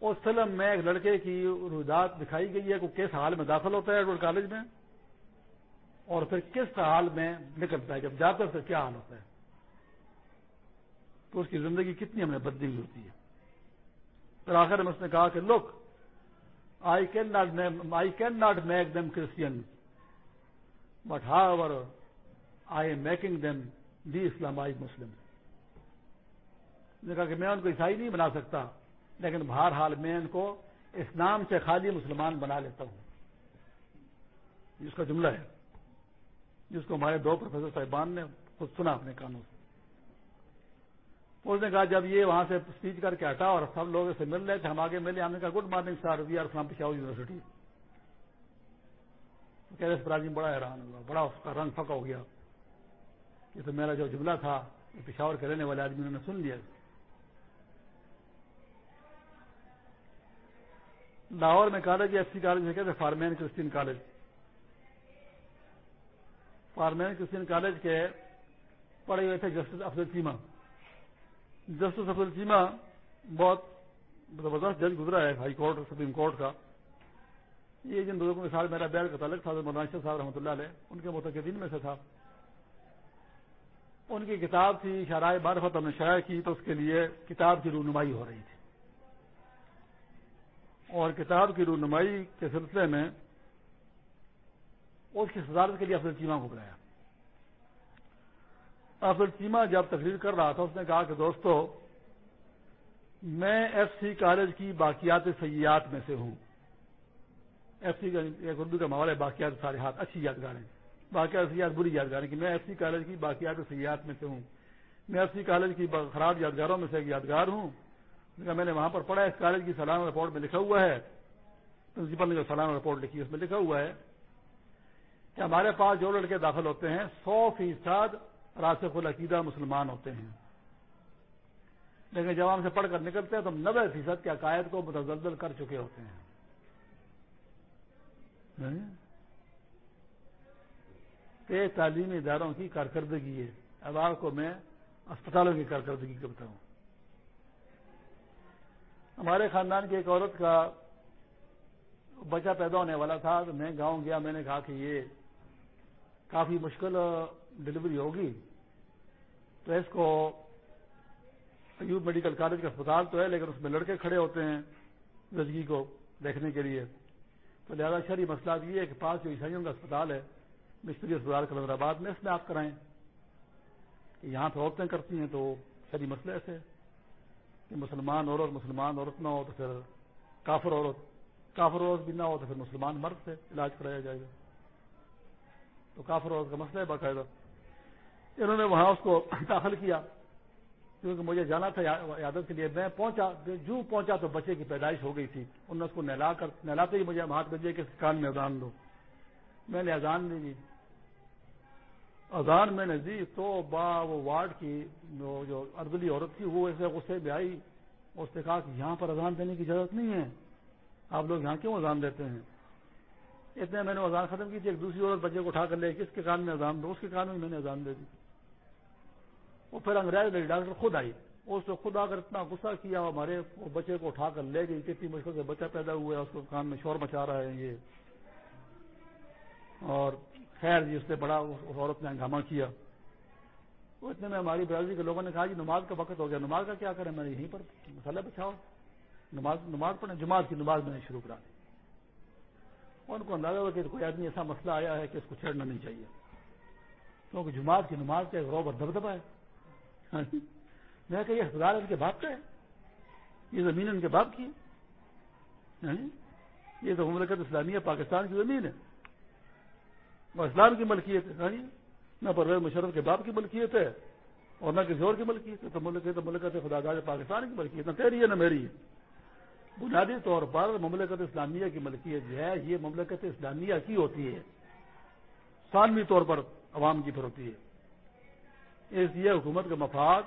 اس فلم میں ایک لڑکے کی رجحات دکھائی گئی ہے کہ کس حال میں داخل ہوتا ہے ایڈورڈ کالج میں، اور پھر کس حال میں نکلتا ہے، جب جاتا ہے کیا حال ہوتا ہے۔ تو اس کی زندگی کتنی ہمیں بدلی ہوئی ہوتی ہے۔ پھر آخر میں اس نے کہا کہ look I can not I can not make them Christian but however I am making them the Islam I Muslim نے کہا کہ میں ان کو عیسائی نہیں بنا سکتا، لیکن بہرحال میں ان کو اسلام سے خالی مسلمان بنا لیتا ہوں۔ جس کا جملہ ہے۔ جس کو ہمارے دو پروفیسر صاحبان نے خود سنا اپنے کانوں سے۔ اس نے کہا جب یہ وہاں سے اسپیچ کر کے ہٹا اور سب لوگ اسے مل رہے تھے، ہم آگے ملے، ہم نے کہا good morning sir we are from Peshawar university کہہ پر آدمی بڑا حیران ہوا بڑا اس کا رنگ پھکا ہو گیا۔ یہ تو میرا جو جملہ تھا پشاور کے رہنے والے آدمی نے سن لیا۔ لاہور میں کالج ایس سی کالج میں کہتے Forman Christian college. Forman Christian college کے پڑھے ہوئے تھے جسٹس افضل چیما جسٹس افضل چیما بہت زبردست جج گزرا ہے ہائی کورٹ سپریم کورٹ کا۔ یہ جن بزرگوں کے ساتھ میرا بیل کا تعلق تھا مولانا صاحب رحمۃ اللہ علیہ، ان کے متقدین میں سے تھا۔ ان کی کتاب تھی شرائع معرفت ہم نے شائع کی، تو اس کے لیے کتاب کی رونمائی ہو رہی تھی۔ اور کتاب کی رونمائی کے سلسلے میں اس کی صدارت کے لیے افضل چیما کو بلایا۔ افضل چیما جب تقریر کر رہا تھا، اس نے کہا کہ دوستو، میں ایف سی کالج کی باقیات سیاحت میں سے ہوں۔ ایف سی ایک اردو کا ماحول ہے، باقیات سارے ہاتھ اچھی یادگاریں باقیات سیاحت بری یادگاریں کہ میں ایف سی کالج کی باقیات سیاحت میں سے ہوں۔ میں ایف سی کالج کی خراب یادگاروں میں سے ایک یادگار ہوں۔ میں نے وہاں پر پڑھا اس کالج کی سالانہ رپورٹ میں لکھا ہوا ہے۔ پرنسپل نے جو سالانہ رپورٹ لکھی اس میں لکھا ہوا ہے کہ ہمارے پاس جو لڑکے داخل ہوتے ہیں، سو فیصد راسخ العقیدہ مسلمان ہوتے ہیں۔ لیکن جب ہم سے پڑھ کر نکلتے ہیں تو ہم نبے فیصد کے عقائد کو متزلزل کر چکے ہوتے ہیں۔ تعلیمی اداروں کی کارکردگی ہے۔ اب آپ کو میں اسپتالوں کی کارکردگی کا بتاؤں۔ ہمارے خاندان کی ایک عورت کا بچہ پیدا ہونے والا تھا تو میں گاؤں گیا، میں نے کہا کہ یہ کافی مشکل ڈلیوری ہوگی۔ تو اس کو ایوب میڈیکل کالج کا اسپتال تو ہے، لیکن اس میں لڑکے کھڑے ہوتے ہیں زندگی کو دیکھنے کے لیے۔ تو لہٰذا شہری مسئلہ یہ ہے کہ پاس جو عیسائیوں کا اسپتال ہے مستری اسپتال کلندر آباد میں اس میں آپ کرائیں۔ کہ یہاں تو عورتیں کرتی ہیں تو شہری مسئلہ ایسے کہ مسلمان عورت مسلمان عورت نہ ہو تو پھر کافر عورت کافر عورت بھی نہ ہو تو پھر مسلمان مرد سے علاج کرایا جائے گا۔ تو کافر عورت کا مسئلہ ہے باقاعدہ۔ انہوں نے وہاں اس کو داخل کیا۔ کیونکہ مجھے جانا تھا یادت کے لیے، میں پہنچا، جو پہنچا تو بچے کی پیدائش ہو گئی تھی۔ انہوں نے اس کو نہلا کر، نہلاتے ہی مجھے ہاتھ بجے کہ کان میں اذان دو۔ میں نے اذان نہیں دی۔ اذان میں نے دی تو با وہ وارڈ کی جو اردلی عورت تھی، وہ ایسے غصے میں آئی۔ اس نے کہا کہ یہاں پر اذان دینے کی ضرورت نہیں ہے۔ آپ لوگ یہاں کیوں اذان دیتے ہیں؟ اتنے میں نے اذان ختم کی تھی، ایک دوسری عورت بچے کو اٹھا کر لے کس کے کان میں اذان دو، اس کے کان میں میں نے اذان دے دی۔ وہ پھر انگریز میری ڈاکٹر خود آئی۔ اس نے خود آ کر اتنا غصہ کیا ہمارے بچے کو اٹھا کر لے گئی کتنی مشکل سے بچہ پیدا ہوا ہے، اس کو کان میں شور مچا رہا ہے یہ۔ اور خیر جی اس نے بڑا اس عورت نے ہنگامہ کیا۔ وہ اتنے میں ہماری برادری کے لوگوں نے کہا جی نماز کا وقت ہو گیا، نماز کا کیا کریں؟ میں نے یہیں پر مسئلہ بچھاؤ۔ نماز نماز پڑھیں، جماعت کی نماز میں نے شروع کرا دی۔ ان کو اندازہ ہوا کہ کوئی آدمی ایسا مسئلہ آیا ہے کہ اس کو چھیڑنا نہیں چاہیے۔ کیونکہ جماعت کی نماز کا ایک روب اور دبدبا ہے۔ ہاں جی۔ میں کہ یہ ہسپتال ان کے باپ کا ہے۔ یہ زمین ان کے باپ کی ہے۔ ہاں جی۔ یہ تو مملکت اسلامیہ پاکستان کی زمین ہے۔ وہ اسلام کی ملکیت ہے۔ ہاں جی۔ نہ پرویز مشرف کے باپ کی ملکیت ہے اور نہ کسی اور کی ملکیت ہے۔ تو ملکت ملکت خدا دار پاکستان کی ملکیت نہ تیری ہے نہ میری ہے۔ بنیادی طور پر مملکت اسلامیہ کی ملکیت جو ہے، یہ مملکت اسلامیہ کی ہوتی ہے۔ ثانوی طور پر عوام کی پھر ہوتی ہے۔ اس لیے حکومت کا مفاد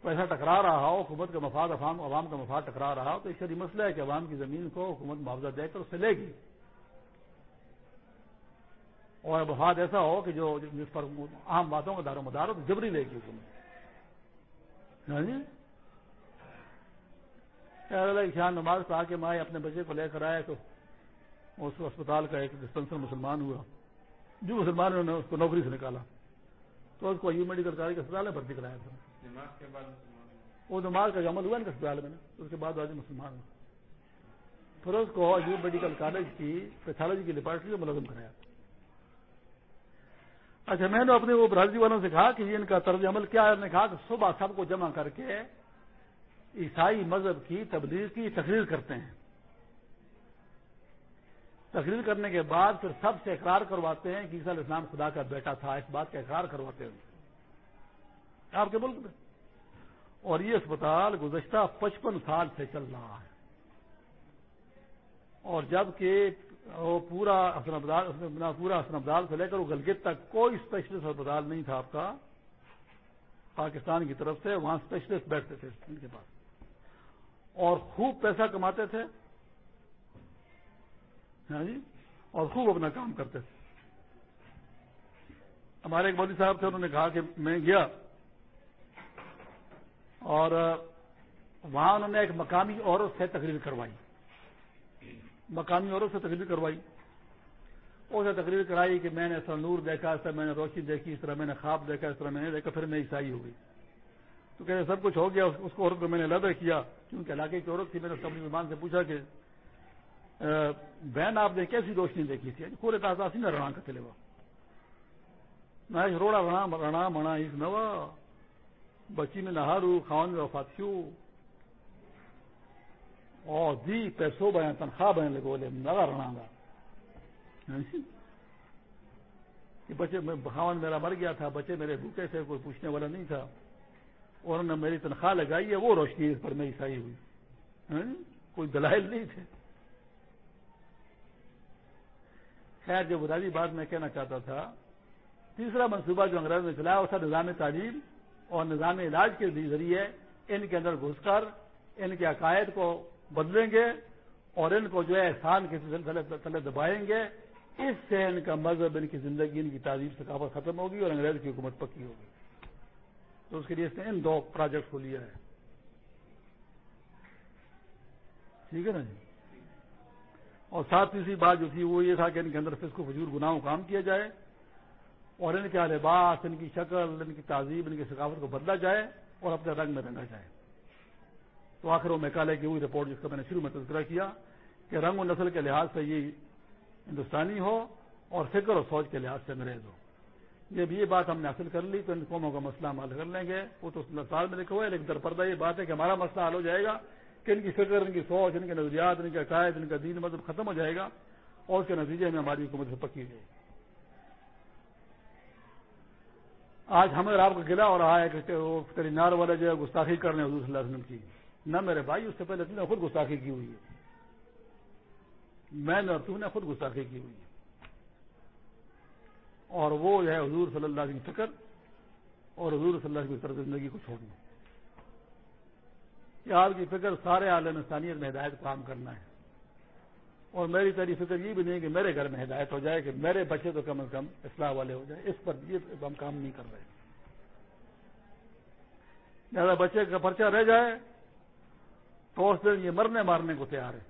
پیسہ ٹکرا رہا ہو، حکومت کا مفاد عوام عوام کا مفاد ٹکرا رہا ہو، تو اس کا مسئلہ ہے کہ عوام کی زمین کو حکومت معاوضہ دے کر اس سے لے گی۔ اور مفاد ایسا ہو کہ جو جس پر عام باتوں کا دار و مدار ہو تو جبری لے گی حکومت۔ ہاں جی؟ شان نماز پڑھا کے مائیں اپنے بچے کو لے کر آئے تو اس اسپتال کا ایک ڈسپنسر مسلمان ہوا۔ جو مسلمان نے اس کو نوکری سے نکالا۔ تو اس کو ایو میڈیکل کالج کے اسپتال میں بھرتی کرایا تھا۔ وہ نماز کا عمل ہوا نا اسپتال میں اس کے بعد آج مسلمان ہوا پھر اس کو ایو میڈیکل کالج کی پیتھالوجی کی ڈپارٹمنٹ میں ملزم کرایا۔ اچھا میں نے اپنے وہ برازی والوں سے کہا کہ یہ ان کا طرز عمل کیا ہے؟ نے کہا کہ صبح سب کو جمع کر کے عیسائی مذہب کی تبلیغ کی تقریر کرتے ہیں۔ تقریر کرنے کے بعد پھر سب سے اقرار کرواتے ہیں کہ عیسیٰ علیہ السلام خدا کا بیٹا تھا، اس بات کا اقرار کرواتے ہیں۔ آپ کے ملک میں۔ اور یہ اسپتال گزشتہ پچپن سال سے چل رہا ہے۔ اور جبکہ وہ پورا پورا حسن ابدال سے لے کر وہ گلگت تک کوئی اسپیشلسٹ اسپتال نہیں تھا آپ کا۔ پاکستان کی طرف سے وہاں اسپیشلسٹ بیٹھتے تھے ان کے پاس۔ اور خوب پیسہ کماتے تھے۔ ہاں جی؟ اور خوب اپنا کام کرتے تھے۔ ہمارے ایک مودی صاحب تھے، انہوں نے کہا کہ میں گیا۔ اور وہاں انہوں نے ایک مقامی عورت سے تقریر کروائی۔ مقامی عورت سے تقریر کروائی۔ اسے تقریر کرائی کہ میں نے ایسا نور دیکھا، اس طرح میں نے روشنی دیکھی، اس طرح میں نے خواب دیکھا، اس طرح میں نے دیکھا، پھر میں عیسائی ہو گئی۔ تو کہتے سب کچھ ہو گیا، اس کو عورت کو میں نے لدہ کیا۔ کیونکہ علاقے کی عورت تھی، میں نے اپنی زبان سے پوچھا کہ بہن آپ نے کیسی روشنی دیکھی تھی۔ پورے تازہ سی نہ رنا کا چلے وہ میں روڑا رنا رنا منا اس نوا بچی میں نہارو، خاون میں وفات کیوں؟ اور دی پیسوں بہن تنخواہ بہن لگے، بولے نگا رنا گا۔ بچے خاون میرا مر گیا تھا، بچے میرے بھوکے سے کوئی پوچھنے والا نہیں تھا۔ اور انہوں نے میری تنخواہ لگائی ہے، وہ روشنی اس پر میں عیسائی ہوئی۔ ہاں؟ کوئی دلائل نہیں تھے۔ خیر جو بنیادی بات میں کہنا چاہتا تھا، تیسرا منصوبہ جو انگریز نے چلایا، وہ تھا نظام تعلیم اور نظام علاج کے ذریعے ان کے اندر گھس کر ان کے عقائد کو بدلیں گے اور ان کو جو ہے احسان کے تلے دبائیں گے۔ اس سے ان کا مذہب، ان کی زندگی، ان کی تعلیم ثقافت ختم ہوگی اور انگریز کی حکومت پکی ہوگی۔ تو اس کے لیے اس نے ان دو پروجیکٹ کو لیا ہے۔ ٹھیک ہے نا جی؟ اور ساتھ تیسری بات جو تھی وہ یہ تھا کہ ان کے اندر فسق و فجور گناہوں کام کیا جائے اور ان کے لباس ان کی شکل، ان کی تہذیب ان کی ثقافت کو بدلا جائے اور اپنے رنگ میں رنگا جائے۔ تو آخر وہ میکالے کی ہوئی رپورٹ جس کا میں نے شروع میں تذکرہ کیا کہ رنگ و نسل کے لحاظ سے یہ ہندوستانی ہو اور فکر اور سوچ کے لحاظ سے انگریز ہو۔ جب یہ بات ہم نے حاصل کر لی تو ان قوموں کا مسئلہ ہم حل کر لیں گے۔ وہ تو سال میں لکھا ہوا ہے، لیکن درپردہ یہ بات ہے کہ ہمارا مسئلہ حل ہو جائے گا۔ کہ ان کی فکر، ان کی سوچ، ان کے نظریات، ان کے عقائد، ان کا دین، مذہب ختم ہو جائے گا اور اس کے نتیجے میں ہماری حکومت سے پکی گئی آج ہمیں آپ کا گلا ہو رہا ہے کہ وہ نار والے جو ہے گستاخی کرنے حضور صلی اللہ علیہ وسلم کی، نہ میرے بھائی اس سے پہلے تم نے خود گستاخی کی ہوئی ہے۔ میں نے اور تم نے خود گستاخی کی ہوئی ہے۔ اور وہ جو ہے حضور صلی اللہ علیہ فکر اور حضور صلی اللہ علیہ طرف زندگی کو چھوڑنا۔ کہ آپ کی فکر سارے عالم انسانیت میں ہدایت کو عام کرنا ہے۔ اور میری تیری فکر یہ بھی نہیں کہ میرے گھر میں ہدایت ہو جائے کہ میرے بچے تو کم از کم اصلاح والے ہو جائے اس پر یہ ہم کام نہیں کر رہے۔ زیادہ بچے کا پرچہ رہ جائے تو اس دن یہ مرنے مارنے کو تیار ہے۔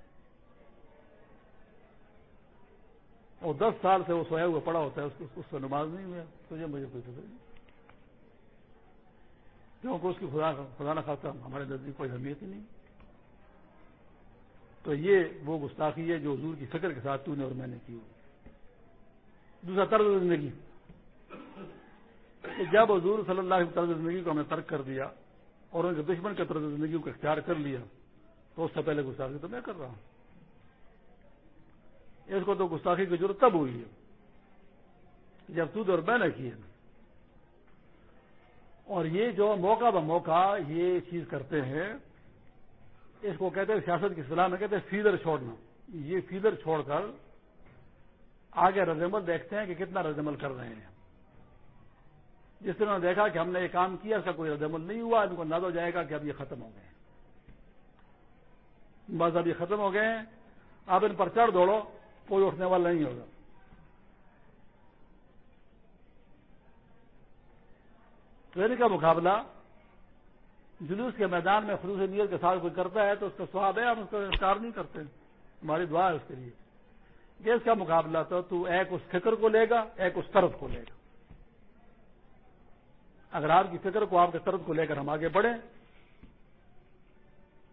اور دس سال سے وہ سویا ہوا پڑا ہوتا ہے، اس کو نماز نہیں ہوا۔ تو یہ مجھے کوئی فکر نہیں۔ کیونکہ اس کی خدا خدا نہ خاصہ ہمارے نزدیک کوئی اہمیت ہی نہیں۔ تو یہ وہ گستاخی ہے جو حضور کی فکر کے ساتھ تو نے اور میں نے کی دوسرا طرز زندگی۔ کہ جب حضور صلی اللہ علیہ طرز زندگی کو ہم نے ترک کر دیا اور ان کے دشمن کے طرز زندگی کو اختیار کر لیا، تو اس سے پہلے گستاخی تو میں کر رہا ہوں۔ اس کو تو گستاخی کی ضرورت تب ہوئی ہے جب تو اور میں نے کی ہے۔ اور یہ جو موقع ب موقع یہ چیز کرتے ہیں، اس کو کہتے ہیں سیاست کی اصطلاح میں کہتے ہیں فیدر چھوڑنا۔ یہ فیدر چھوڑ کر آگے رزمل دیکھتے ہیں کہ کتنا رزمل کر رہے ہیں۔ جس طرح دیکھا کہ ہم نے یہ کام کیا، اس کا کوئی رزمل نہیں ہوا، ان کو نہ ہو جائے گا کہ اب یہ ختم ہو گئے۔ بس اب یہ ختم ہو گئے ہیں۔ اب ان پر چڑھ دوڑو، کوئی اٹھنے والا نہیں ہوگا۔ ٹرین یعنی کا مقابلہ جلوس کے میدان میں خلوص نیت کے ساتھ کوئی کرتا ہے تو اس کا سواد ہے، ہم اس کا انکار نہیں کرتے ہماری دعا ہے اس کے لیے کہ اس کا مقابلہ تو تو ایک اس فکر کو لے گا، ایک اس طرف کو لے گا۔ اگر آپ کی فکر کو آپ کے طرف کو لے کر ہم آگے بڑھیں،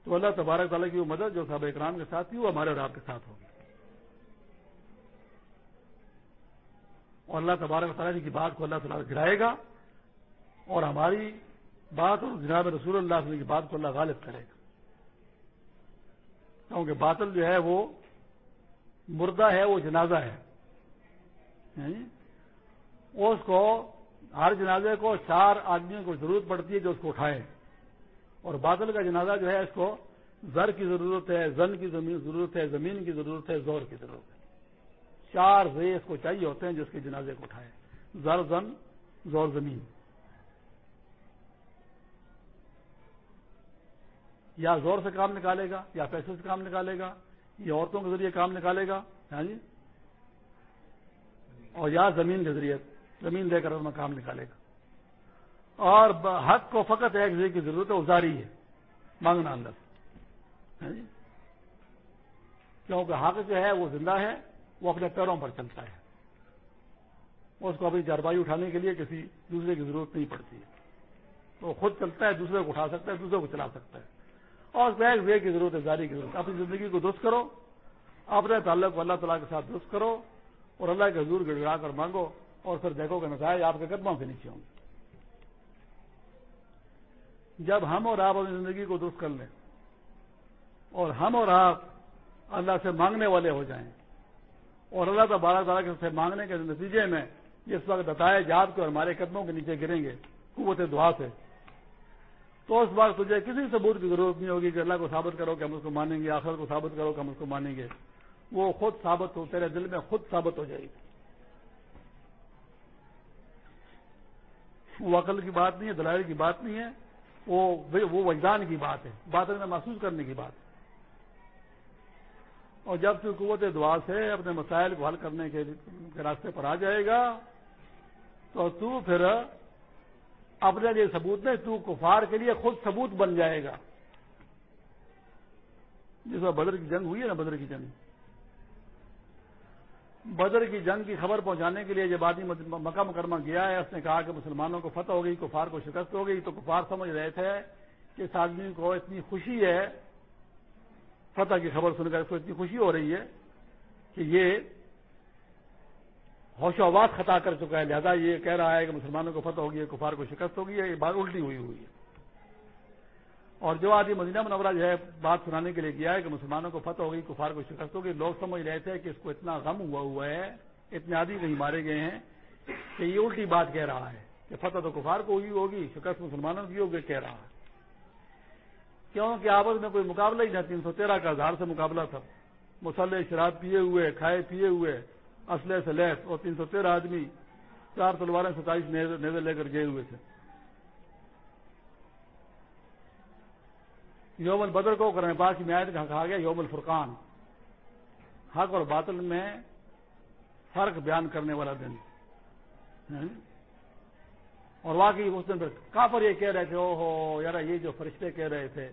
تو اللہ تبارک تعالیٰ کی وہ مدد جو صاحب اکرام کے ساتھ تھی، وہ ہمارے اور آپ کے ساتھ ہوگی۔ اور اللہ تبارک تعالیٰ کی بات کو اللہ تعالیٰ گرائے گا۔ اور ہماری بات اور جناب رسول اللہ کی بات کو اللہ غالب کرے گا۔ کیونکہ باطل جو ہے وہ مردہ ہے، وہ جنازہ ہے۔ یعنی اس کو ہر جنازے کو چار آدمیوں کو ضرورت پڑتی ہے جو اس کو اٹھائے اور بادل کا جنازہ جو ہے، اس کو زر کی ضرورت ہے، زن کی ضرورت ہے، زمین کی ضرورت ہے، زور کی ضرورت ہے۔ چار زے اس کو چاہیے ہوتے ہیں جو اس کے جنازے کو اٹھائے زر، زن، زور، زمین۔ یا زور سے کام نکالے گا، یا پیسے سے کام نکالے گا، یا عورتوں کے ذریعے کام نکالے گا ہاں جی؟ اور یا زمین کے ذریعے، زمین دے کر اپنا کام نکالے گا۔ اور حق کو فقط ایک ذریعے کی ضرورت ہے ازاری ہے، مانگنا اندر۔ ہاں جی؟ کیونکہ حق جو ہے، وہ زندہ ہے، وہ اپنے پیروں پر چلتا ہے۔ اس کو اپنی چارپائی اٹھانے کے لیے کسی دوسرے کی ضرورت نہیں پڑتی۔ ہے وہ خود چلتا ہے، دوسرے کو اٹھا سکتا ہے، دوسرے کو چلا سکتا ہے۔ اور بیگ وے کی ضرورت ہے جاری کی ضرورت اپنی زندگی کو درست کرو، اپنے تعلق کو اللہ تعالیٰ کے ساتھ درست کرو اور اللہ کے حضور گڑگڑا کر مانگو اور پھر دیکھو کہ نتائج آپ کے قدموں کے نیچے ہوں گے۔ جب ہم اور آپ اپنی زندگی کو درست کر لیں اور ہم اور آپ اللہ سے مانگنے والے ہو جائیں اور اللہ کا بارہ تعالیٰ سے مانگنے کے نتیجے میں جس وقت بتائے جات کو ہمارے قدموں کے نیچے گریں گے، قوت دعا سے تو اس بات تجھے کسی ثبوت کی ضرورت نہیں ہوگی کہ اللہ کو ثابت کرو کہ ہم اس کو مانیں گے آخر کو ثابت کرو کہ ہم اس کو مانیں گے۔ وہ خود ثابت ہو، تیرے دل میں خود ثابت ہو جائے گی۔ وہ عقل کی بات نہیں ہے، دلائل کی بات نہیں ہے، وہ وجدان کی بات ہے بات میں محسوس کرنے کی بات ہے۔ اور جب تو قوت دعا سے اپنے مسائل کو حل کرنے کے راستے پر آ جائے گا، تو تو پھر اپنے لیے ثبوت نہیں تو کفار کے لیے خود ثبوت بن جائے گا۔ جس میں بدر کی جنگ ہوئی ہے نا، بدر کی جنگ۔ بدر کی جنگ کی خبر پہنچانے کے لیے جب آدمی مکہ مکرمہ گیا ہے، اس نے کہا کہ مسلمانوں کو فتح ہو گئی، کفار کو شکست ہو گئی۔ تو کفار سمجھ رہے تھے کہ اس آدمی کو اتنی خوشی ہے، فتح کی خبر سن کر اس کو اتنی خوشی ہو رہی ہے کہ یہ ہوش و آواز خطا کر چکا ہے۔ لہذا یہ کہہ رہا ہے کہ مسلمانوں کو فتح ہوگی کفار کو شکست ہوگی یہ بات الٹی ہوئی ہوئی ہے۔ اور جو آدمی مدینہ منورہ جو ہے، بات سنانے کے لیے گیا ہے کہ مسلمانوں کو فتح ہوگی، کفار کو شکست ہوگی، لوگ سمجھ رہے تھے کہ اس کو اتنا غم ہوا ہوا ہے، اتنے آدمی کہیں مارے گئے ہیں کہ یہ الٹی بات کہہ رہا ہے کہ فتح تو کفار کو ہوئی ہوگی، شکست مسلمانوں کی ہوگی کہہ رہا ہے۔ کیوں کہ آپس میں کوئی مقابلہ ہی نہیں تین سو تیرہ کا ہزار سے مقابلہ تھا۔ مسلح شراب پیے ہوئے، کھائے پیے ہوئے اسلحے سے لیس اور تین سو تیرہ آدمی، چار تلواریں ستائیس نیزے لے کر گئے ہوئے تھے۔ یوم البدر کو کرنے پاس میں آئے کہا گیا، یوم الفرقان۔ حق اور باطل میں فرق بیان کرنے والا دن۔ ہاں؟ اور واقعی اس دن پھر کافر یہ کہہ رہے تھے او ہو یار یہ جو فرشتے کہہ رہے تھے،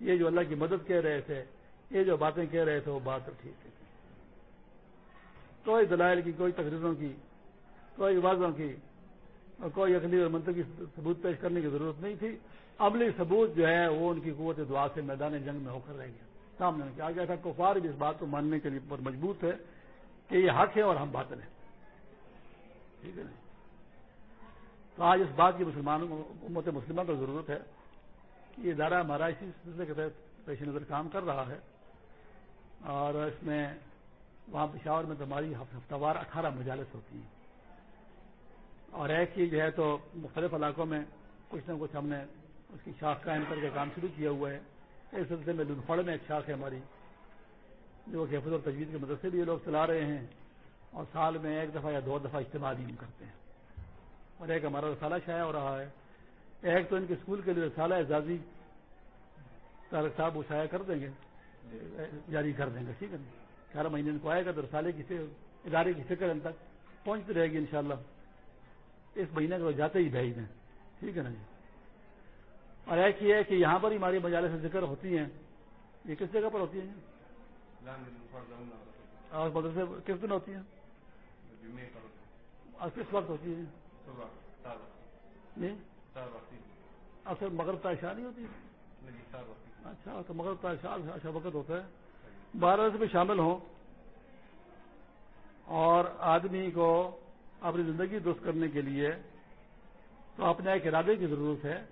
یہ جو اللہ کی مدد کہہ رہے تھے، یہ جو باتیں کہہ رہے تھے، وہ بات ٹھیک ہے۔ کوئی دلائل کی، کوئی تقریروں کی، کوئی واضحوں کی اور کوئی اگلی اور منطقی ثبوت پیش کرنے کی ضرورت نہیں تھی۔ عملی ثبوت جو ہے وہ ان کی قوت دعا سے میدان جنگ میں ہو کر رہ گیا۔ سامنے کیا گیا تھا، کفار بھی اس بات کو ماننے کے لیے مجبوط ہے کہ یہ حق ہے اور ہم باطل ہیں۔ ٹھیک ہے نا؟ تو آج اس بات کی مسلمانوں امت مسلمہ کو ضرورت ہے کہ یہ ادارہ ہمارا اسی سلسلے کے تحت پیش نظر کام کر رہا ہے اور اس میں وہاں پشاور میں تو ہماری ہفتہ وار اٹھارہ مجالس ہوتی ہیں۔ اور ایک چیز ہے تو مختلف علاقوں میں کچھ نہ کچھ ہم نے اس کی شاخ قائم کر کے کام شروع کیا ہوا ہے۔ اس سلسلے میں لنفڑ میں ایک شاخ ہے ہماری، جو کہ حفظ اور تجویز کے مدرسے بھی یہ لوگ چلا رہے ہیں اور سال میں ایک دفعہ یا دو دفعہ اجتماع بھی ہم کرتے ہیں۔ اور ایک ہمارا رسالہ شائع ہو رہا ہے۔ ایک تو ان کے اسکول کے لیے رسالہ اعزازی طارق صاحب وہ شائع کر دیں گے، جاری کر دیں گے، ٹھیک ہے۔ ہر مہینے ان کو آئے گا تو رسالے کی ادارے کی فکر ان تک پہنچتی رہے گی انشاءاللہ۔ اس مہینے کو جاتے ہی بھیج دیں ٹھیک ہے نا جی؟ اور ایک یہ ہے کہ یہاں پر ہی ہماری مجالے سے ذکر ہوتی ہیں۔ یہ کس جگہ پر ہوتی ہیں؟ اور مدرسے کس دن ہوتی ہیں؟ اور کس وقت ہوتی ہیں؟ اصل مغرب تاشا نہیں ہوتی؟ اچھا تو مغرب تاشا اچھا وقت ہوتا ہے۔ بارہ میں شامل ہوں اور آدمی کو اپنی زندگی درست کرنے کے لیے تو اپنے ایک ارادے کی ضرورت ہے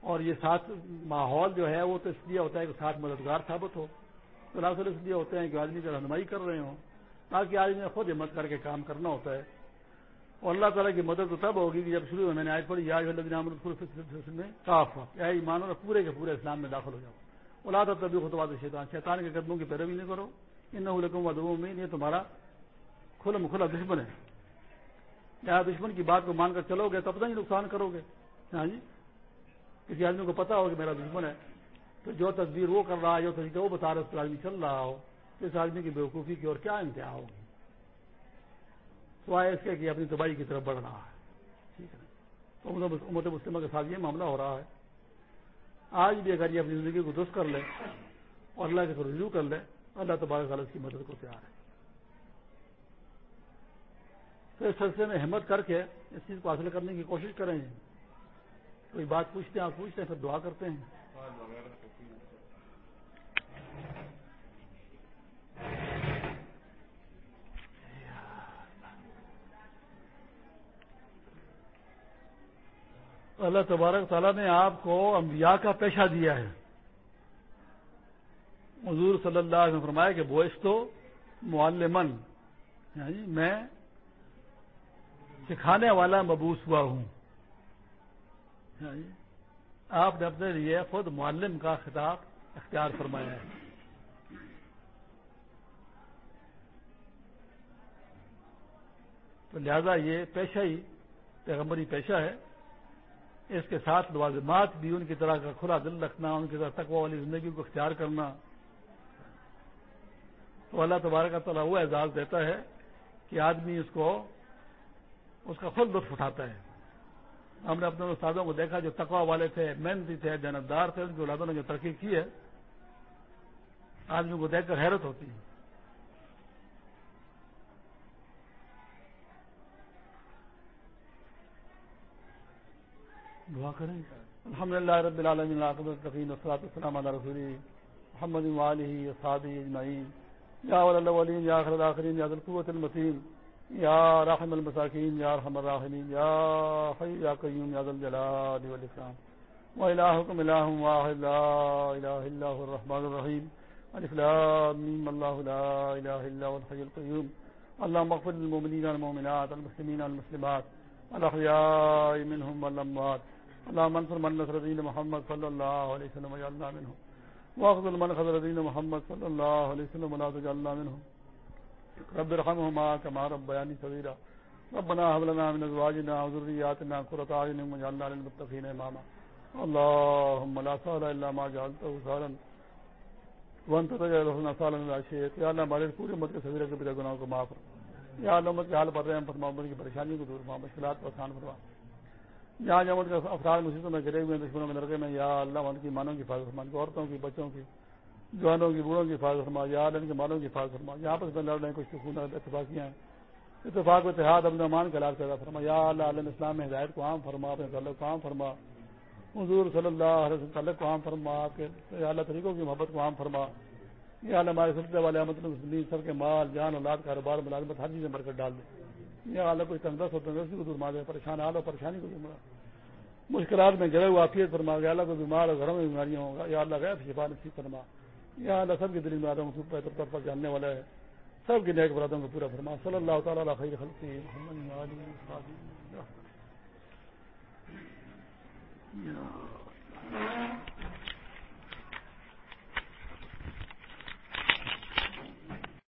اور یہ ساتھ ماحول جو ہے وہ تو اس لیے ہوتا ہے کہ ساتھ مددگار ثابت ہو۔ تو لاس اس لیے ہوتے ہیں کہ آدمی کا رہنمائی کر رہے ہوں تاکہ آدمی خود ہمت کر کے کام کرنا ہوتا ہے۔ اور اللہ تعالیٰ کی مدد تو تب ہوگی کہ جب شروع میں میں نے آج پڑھی، یا میں کاف یا ایمان اور پورے کے پورے اسلام میں داخل ہو جاؤ۔ اولاد اور تبھی خطبات شیطان شیطان کے قدموں کی پیروی نہیں کرو. ان نلکوں ادبوں میں یہ تمہارا کھلا مکھلا دشمن ہے. یا دشمن کی بات کو مان کر چلو گے تب نہیں نقصان کرو گے. ہاں جی؟ کسی آدمی کو پتا ہو کہ میرا دشمن ہے، تو جو تصویر وہ کر رہا ہے، جو طریقہ وہ بتا رہا ہے، اس پر آدمی چل رہا ہو اس آدمی کی بیوقوفی کی اور کیا انتہا ہوگی؟ سوائے اس کے کہ اپنی تباہی کی طرف بڑھ رہا ہے. ٹھیک ہے تو امت مسلمہ کے ساتھ یہ معاملہ ہو رہا ہے آج بھی اگر یہ اپنی زندگی کو درست کر لے اور اللہ کے رجوع کر لے، اللہ تبارک اس کی مدد کو تیار ہے۔ تو اس سلسلے میں ہمت کر کے اس چیز کو حاصل کرنے کی کوشش کریں۔ کوئی بات پوچھتے ہیں، آپ پوچھتے ہیں، پھر دعا کرتے ہیں۔ اللہ تبارک تعالیٰ نے آپ کو انبیاء کا پیشہ دیا ہے۔ حضور صلی اللہ علیہ وسلم فرمایا کہ بوئس تو معلمن یعنی میں سکھانے والا مبوس ہوا ہوں۔ یعنی آپ نے اپنے لیے خود معلم کا خطاب اختیار فرمایا ہے۔ تو لہذا یہ پیشہ ہی، پیغمبری پیشہ ہے۔ اس کے ساتھ لوازمات بھی ان کی طرح کا کھلا دل رکھنا، ان کی طرح تقوی والی زندگی کو اختیار کرنا۔ تو اللہ تبارک کا تعالیٰ وہ اعزاز دیتا ہے کہ آدمی اس کو، اس کا خود لطف اٹھاتا ہے۔ ہم نے اپنے استادوں کو دیکھا جو تقوا والے تھے، محنتی تھے، جانبدار تھے، ان کی اولادوں نے جو ترقی کی ہے، آدمی کو دیکھ کر حیرت ہوتی ہے۔ دعا کریں۔ الحمد للہ رب العالمین العقبین وصلاۃ السلام علیہ رسولی محمد علیہ صادی اجمعین۔ یا الاولین، یا آخر الاخرین، یا ذلقوۃ المتین۔ یا رحم المساکین، یا رحم الراحمین۔ یا حی، یا قیوم، یا ذل جلال والاکرام و الہکم الہ واحد، لا الہ الا هو الرحمن الرحیم۔ الف لام، میم، اللہ لا الہ الا هو الحی القیوم۔ اللهم اغفر للمؤمنین والمؤمنات، المسلمین والمسلمات، الاحیاء منهم والاموات۔ اللهم انصر من نصر دین محمد صلی اللہ علیہ وسلم وجعلنا منهم واخذل من خذل دین محمد صلی اللہ علیہ وسلم ولا تجعلنا منهم رب ارحمهما كما ربياني صغيرا. ربنا هب لنا من ازواجنا وذرياتنا قرة اعين واجعلنا للمتقين اماما. اللهم لا سهل الا ما جعلته سهلا. وانت تجعل الحزن سهلا اذا شئت. یا اللہ ہمارے پوری امت کے صغیرہ کے بڑے گناہوں کو معاف کر یا اللہ امت کے حال پر رحم فرما امت کی پریشانیوں کو دور فرما، مشکلات کو آسان فرما. جہاں جہاں امت کے افراد مصیبتوں میں گرے ہوئے ہیں، دشمنوں میں لڑکے میں، یا اللہ ان کی مانوں کی حفاظت فرما، عورتوں کی، بچوں کی، جوانوں کی، بوڑھوں کی حفاظت فرما، یا ان کے مالوں کی حفاظت فرما۔ یہاں پر لڑ رہے ہیں، کچھ خون اتفاقیاں ہیں۔ اتفاق و اتحاد ابن امان کا علاج پیدا فرما۔ یا اللہ علیہ اسلام میں ہدایت کو عام فرما، اپنے تعلق کو عام فرما۔ حضور صلی اللہ علیہ وسلم تعلق کو عام فرما کے یا اللہ طریقوں کی محبت کو عام فرما۔ یا اللہ ہمارے سلسلے والے احمد سب کے مال، جان، اولاد، کاروبار، ملازمت، ہر چیز میں برکت ڈال دے۔ یہاں اللہ کوئی تندرست ہو تندرستی کو دور مار پریشان حال ہو پریشانی کو دور مشکلات میں گرے ہوئے آفیت فرما گیا اللہ کو بیمار ہو گھروں میں بیماریاں ہوگا یا اللہ غیر شفا نصیب فرما۔ یا اللہ سب کی دلی آدم کو بہتر طور پر جاننے والا ہے۔ سب کے نیک مرادوں کو پورا فرما۔ صلی اللہ تعالیٰ علیہ خیر خلق محمد Yeah.